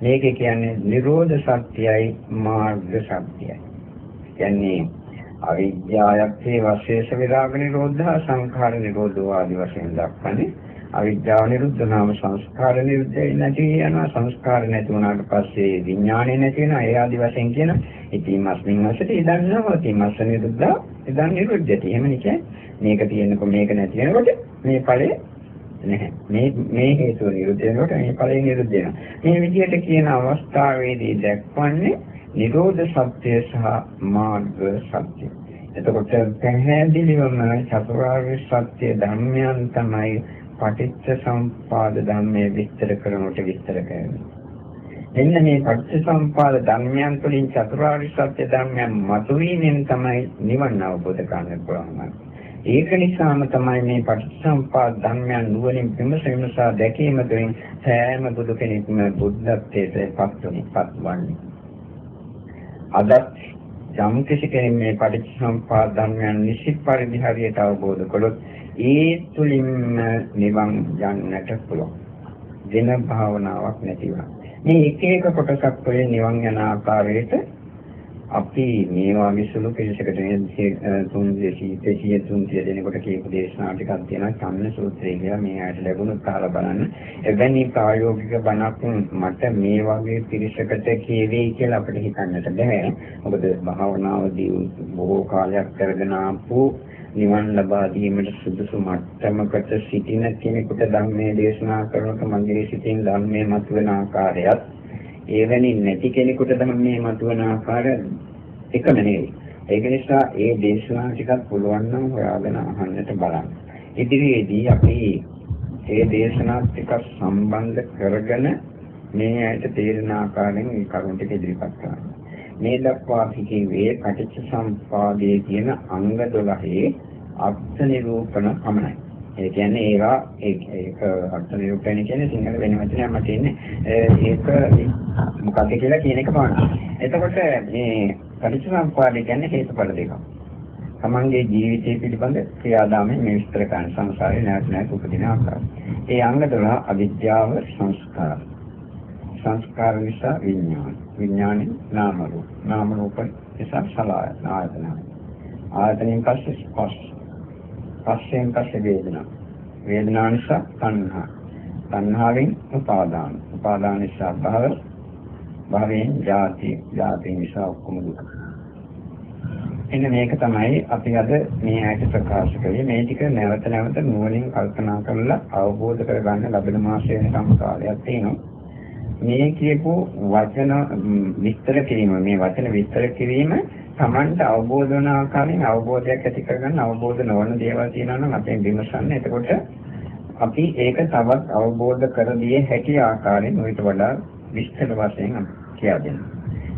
මේක කියන්නේ නිරෝධ සත්‍යයි මාර්ග සත්‍යයි. කියන්නේ අවිද්‍යාවක්ේ වශේෂ විරාග නිරෝධා සංඛාර නිරෝධෝ ආදී වශයෙන් දක්වන්නේ අවිද්‍යාව නිරුද්ධ නාම සංස්කාර නිරුද්ධ නැති යනවා සංස්කාර නැති වුණාට පස්සේ විඥාණය නැති වෙනවා ඒ ආදි වශයෙන් කියන ඉතින් මස්මින් වශයෙන් ඉදන් නවති මස්ස නිරුද්ධ ඉදන් නිරුද්ධති එහෙම නිකේ මේක තියෙනකොට මේක නැති වෙනකොට මේ ඵලය නැහැ. මේ මේ හේතුව නිරුද්ධ වෙනකොට මේ ඵලය නිරුද්ධ වෙනවා. මේ විදිහට කියන අවස්ථාවේදී දක්වන්නේ නිරෝධ සත්‍ය සහ මාර්ග සත්‍ය. එතකොට පැහැදිලිවම චතුරාර්ය සත්‍ය ධර්මයන් තමයි පටිච්ච සම්පාද ධර්මයේ විස්තර කරනකොට විස්තර කරනවා. එන්න මේ පටිච්ච සම්පාද ධර්මයන් තුළින් චතුරාර්ය සත්‍ය ධර්මයන් මතුවීමෙන් තමයි නිවන් අවබෝධ කරගන්න පුළුවන්. ඒක නිසාම තමයි මේ පටිච්චසමුපාද ධර්මයන් නුවණින් විමසීමසා දැකීම තුළින් සෑම බුදු කෙනෙක්ම බුද්ධත්වයට පත්වන්නේ පත්වන්නේ. අදත් යම් කිසි කෙනෙක් මේ පටිච්චසමුපාද ධර්මයන් නිසි පරිදි හරියට අවබෝධ කළොත් ඒ තුලින්ම නිවන් යන්නට පුළුවන්. දින භාවනාවක් නැතිව. මේ එක එක කොටසක් වලින් නිවන් යන ආකාරයට අපි මේ වගේ සුළු පිළිසකට 300 300 දෙනකොට කියපු දේශනා ටිකක් තියෙනවා චන්න සූත්‍රය කියලා මේ ආයත ලැබුණොත් කාලා බලන්න. එවැනි ප්‍රායෝගික බණක් මට මේ වගේ පිළිසකට කියවෙයි කියලා අපිට හිතන්නට බෑ. මොකද භාවනාවදී බොහෝ කාලයක් කරගෙන ආපු නිවන් ලබා දීමට සුදුසු මට්ටමකට සිටින කෙනෙකුට ධර්මයේ දේශනා කරනකොට මගේ සිතින් ධර්මයේ මතුවෙන ආකාරයත් එවැනි නැති කෙනෙකුට ධර්මයේ මතුවෙන ආකාරය එකම නෙවෙයි. ඒක නිසා ඒ දේශනා ටිකක් පුළුවන් නම් හොයාගෙන අහන්නට බලන්න. ඉදිරියේදී අපි ඒ දේශනා ටික සම්බන්ධ කරගෙන මේ ඇයට තේරෙන ආකාරයෙන් මේ කරුණ ටික ඉදිරිපත් කරනවා. මේ දක්වා කිව්වේ පටිච්ච සම්පාදයේ තියෙන අංග 12 අර්ථ නිරූපණ පමණයි. ඒ කියන්නේ ඒවා ඒක අර්ථ නිරූපණය කියන්නේ සිංහල වෙන වචනයක් මත ඉන්නේ ඒක මොකක්ද කියලා කියන එක පමණයි. එතකොට මේ පටිච්ච සම්පාදය කියන්නේ හේතුඵල දෙකක්. තමන්ගේ ජීවිතය පිළිබඳ ක්‍රියාදාමයෙන් මේ විස්තර කරන සංසාරේ නැවත නැවත උපදින ආකාරය. ඒ අංග 12 අවිද්‍යාව සංස්කාර. සංස්කාර නිසා විඥාන. විඥානේ නාම රූප. නාම රූප නිසා සලආයතන. ආයතන. ආයතනෙන් පස්සේ ස්පර්ශ. ස්පර්ශයෙන් පස්සේ වේදනා. වේදනා නිසා තණ්හා. තණ්හාවෙන් උපාදාන. උපාදාන නිසා භව. භවයෙන් ජාති. ජාති නිසා ඔක්කොම දුක. එන්න මේක තමයි අපි අද මේ ඇයිට ප්‍රකාශ කළේ මේ ටික නැවත නැවත නුවණින් කල්පනා කරලා අවබෝධ කරගන්න ලැබෙන මාසය වෙනකම් කාලයක් තියෙනවා. මේ කියපු වචන විස්තර කිරීම මේ වචන විස්තර කිරීම Tamanට අවබෝධ වන ආකාරයෙන් අවබෝධයක් ඇති කරගන්න අවබෝධ නොවන දේවල් තියෙනවා නම් අපෙන් විමසන්න. එතකොට අපි ඒක තවත් අවබෝධ කර දිය හැකි ආකාරයෙන් ඊට වඩා විස්තර වශයෙන් අපි කියා දෙනවා.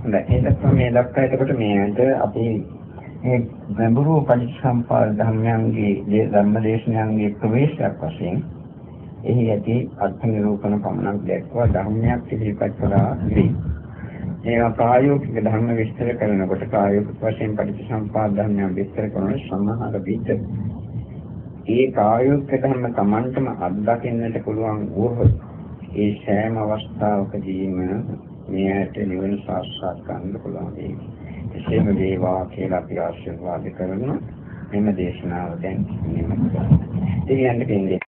හොඳයි. ඒක තමයි දක්වා එතකොට මේකට අපි මේ ගැඹුරු පරිසම්පාද ධර්මයන්ගේ ධර්මදේශනයන්ගේ ප්‍රවේශයක් වශයෙන් එහි ඇති අර්ථ නිරූපණ පමණක් දැක්වා ධර්මයක් ඉදිරිපත් කළා ඉතිරි. ඒවා ප්‍රායෝගික ධර්ම විස්තර කරනකොට ප්‍රායෝගික වශයෙන් පටිච්චසමුප්පාද ධර්මයන් විස්තර කරන සමහර විට ඒ ප්‍රායෝගික ධර්ම Tamanටම අත්දකින්නට පුළුවන් වුවහොත් ඒ සෑම අවස්ථාවකදීම මෙයට නිවන සාක්ෂාත් කරගන්න පුළුවන් වෙයි. එසේම වේවා කියලා අපි ආශිර්වාද කරනවා. මෙම දේශනාව දැන් නිමත කරනවා. ඉතින් යන්න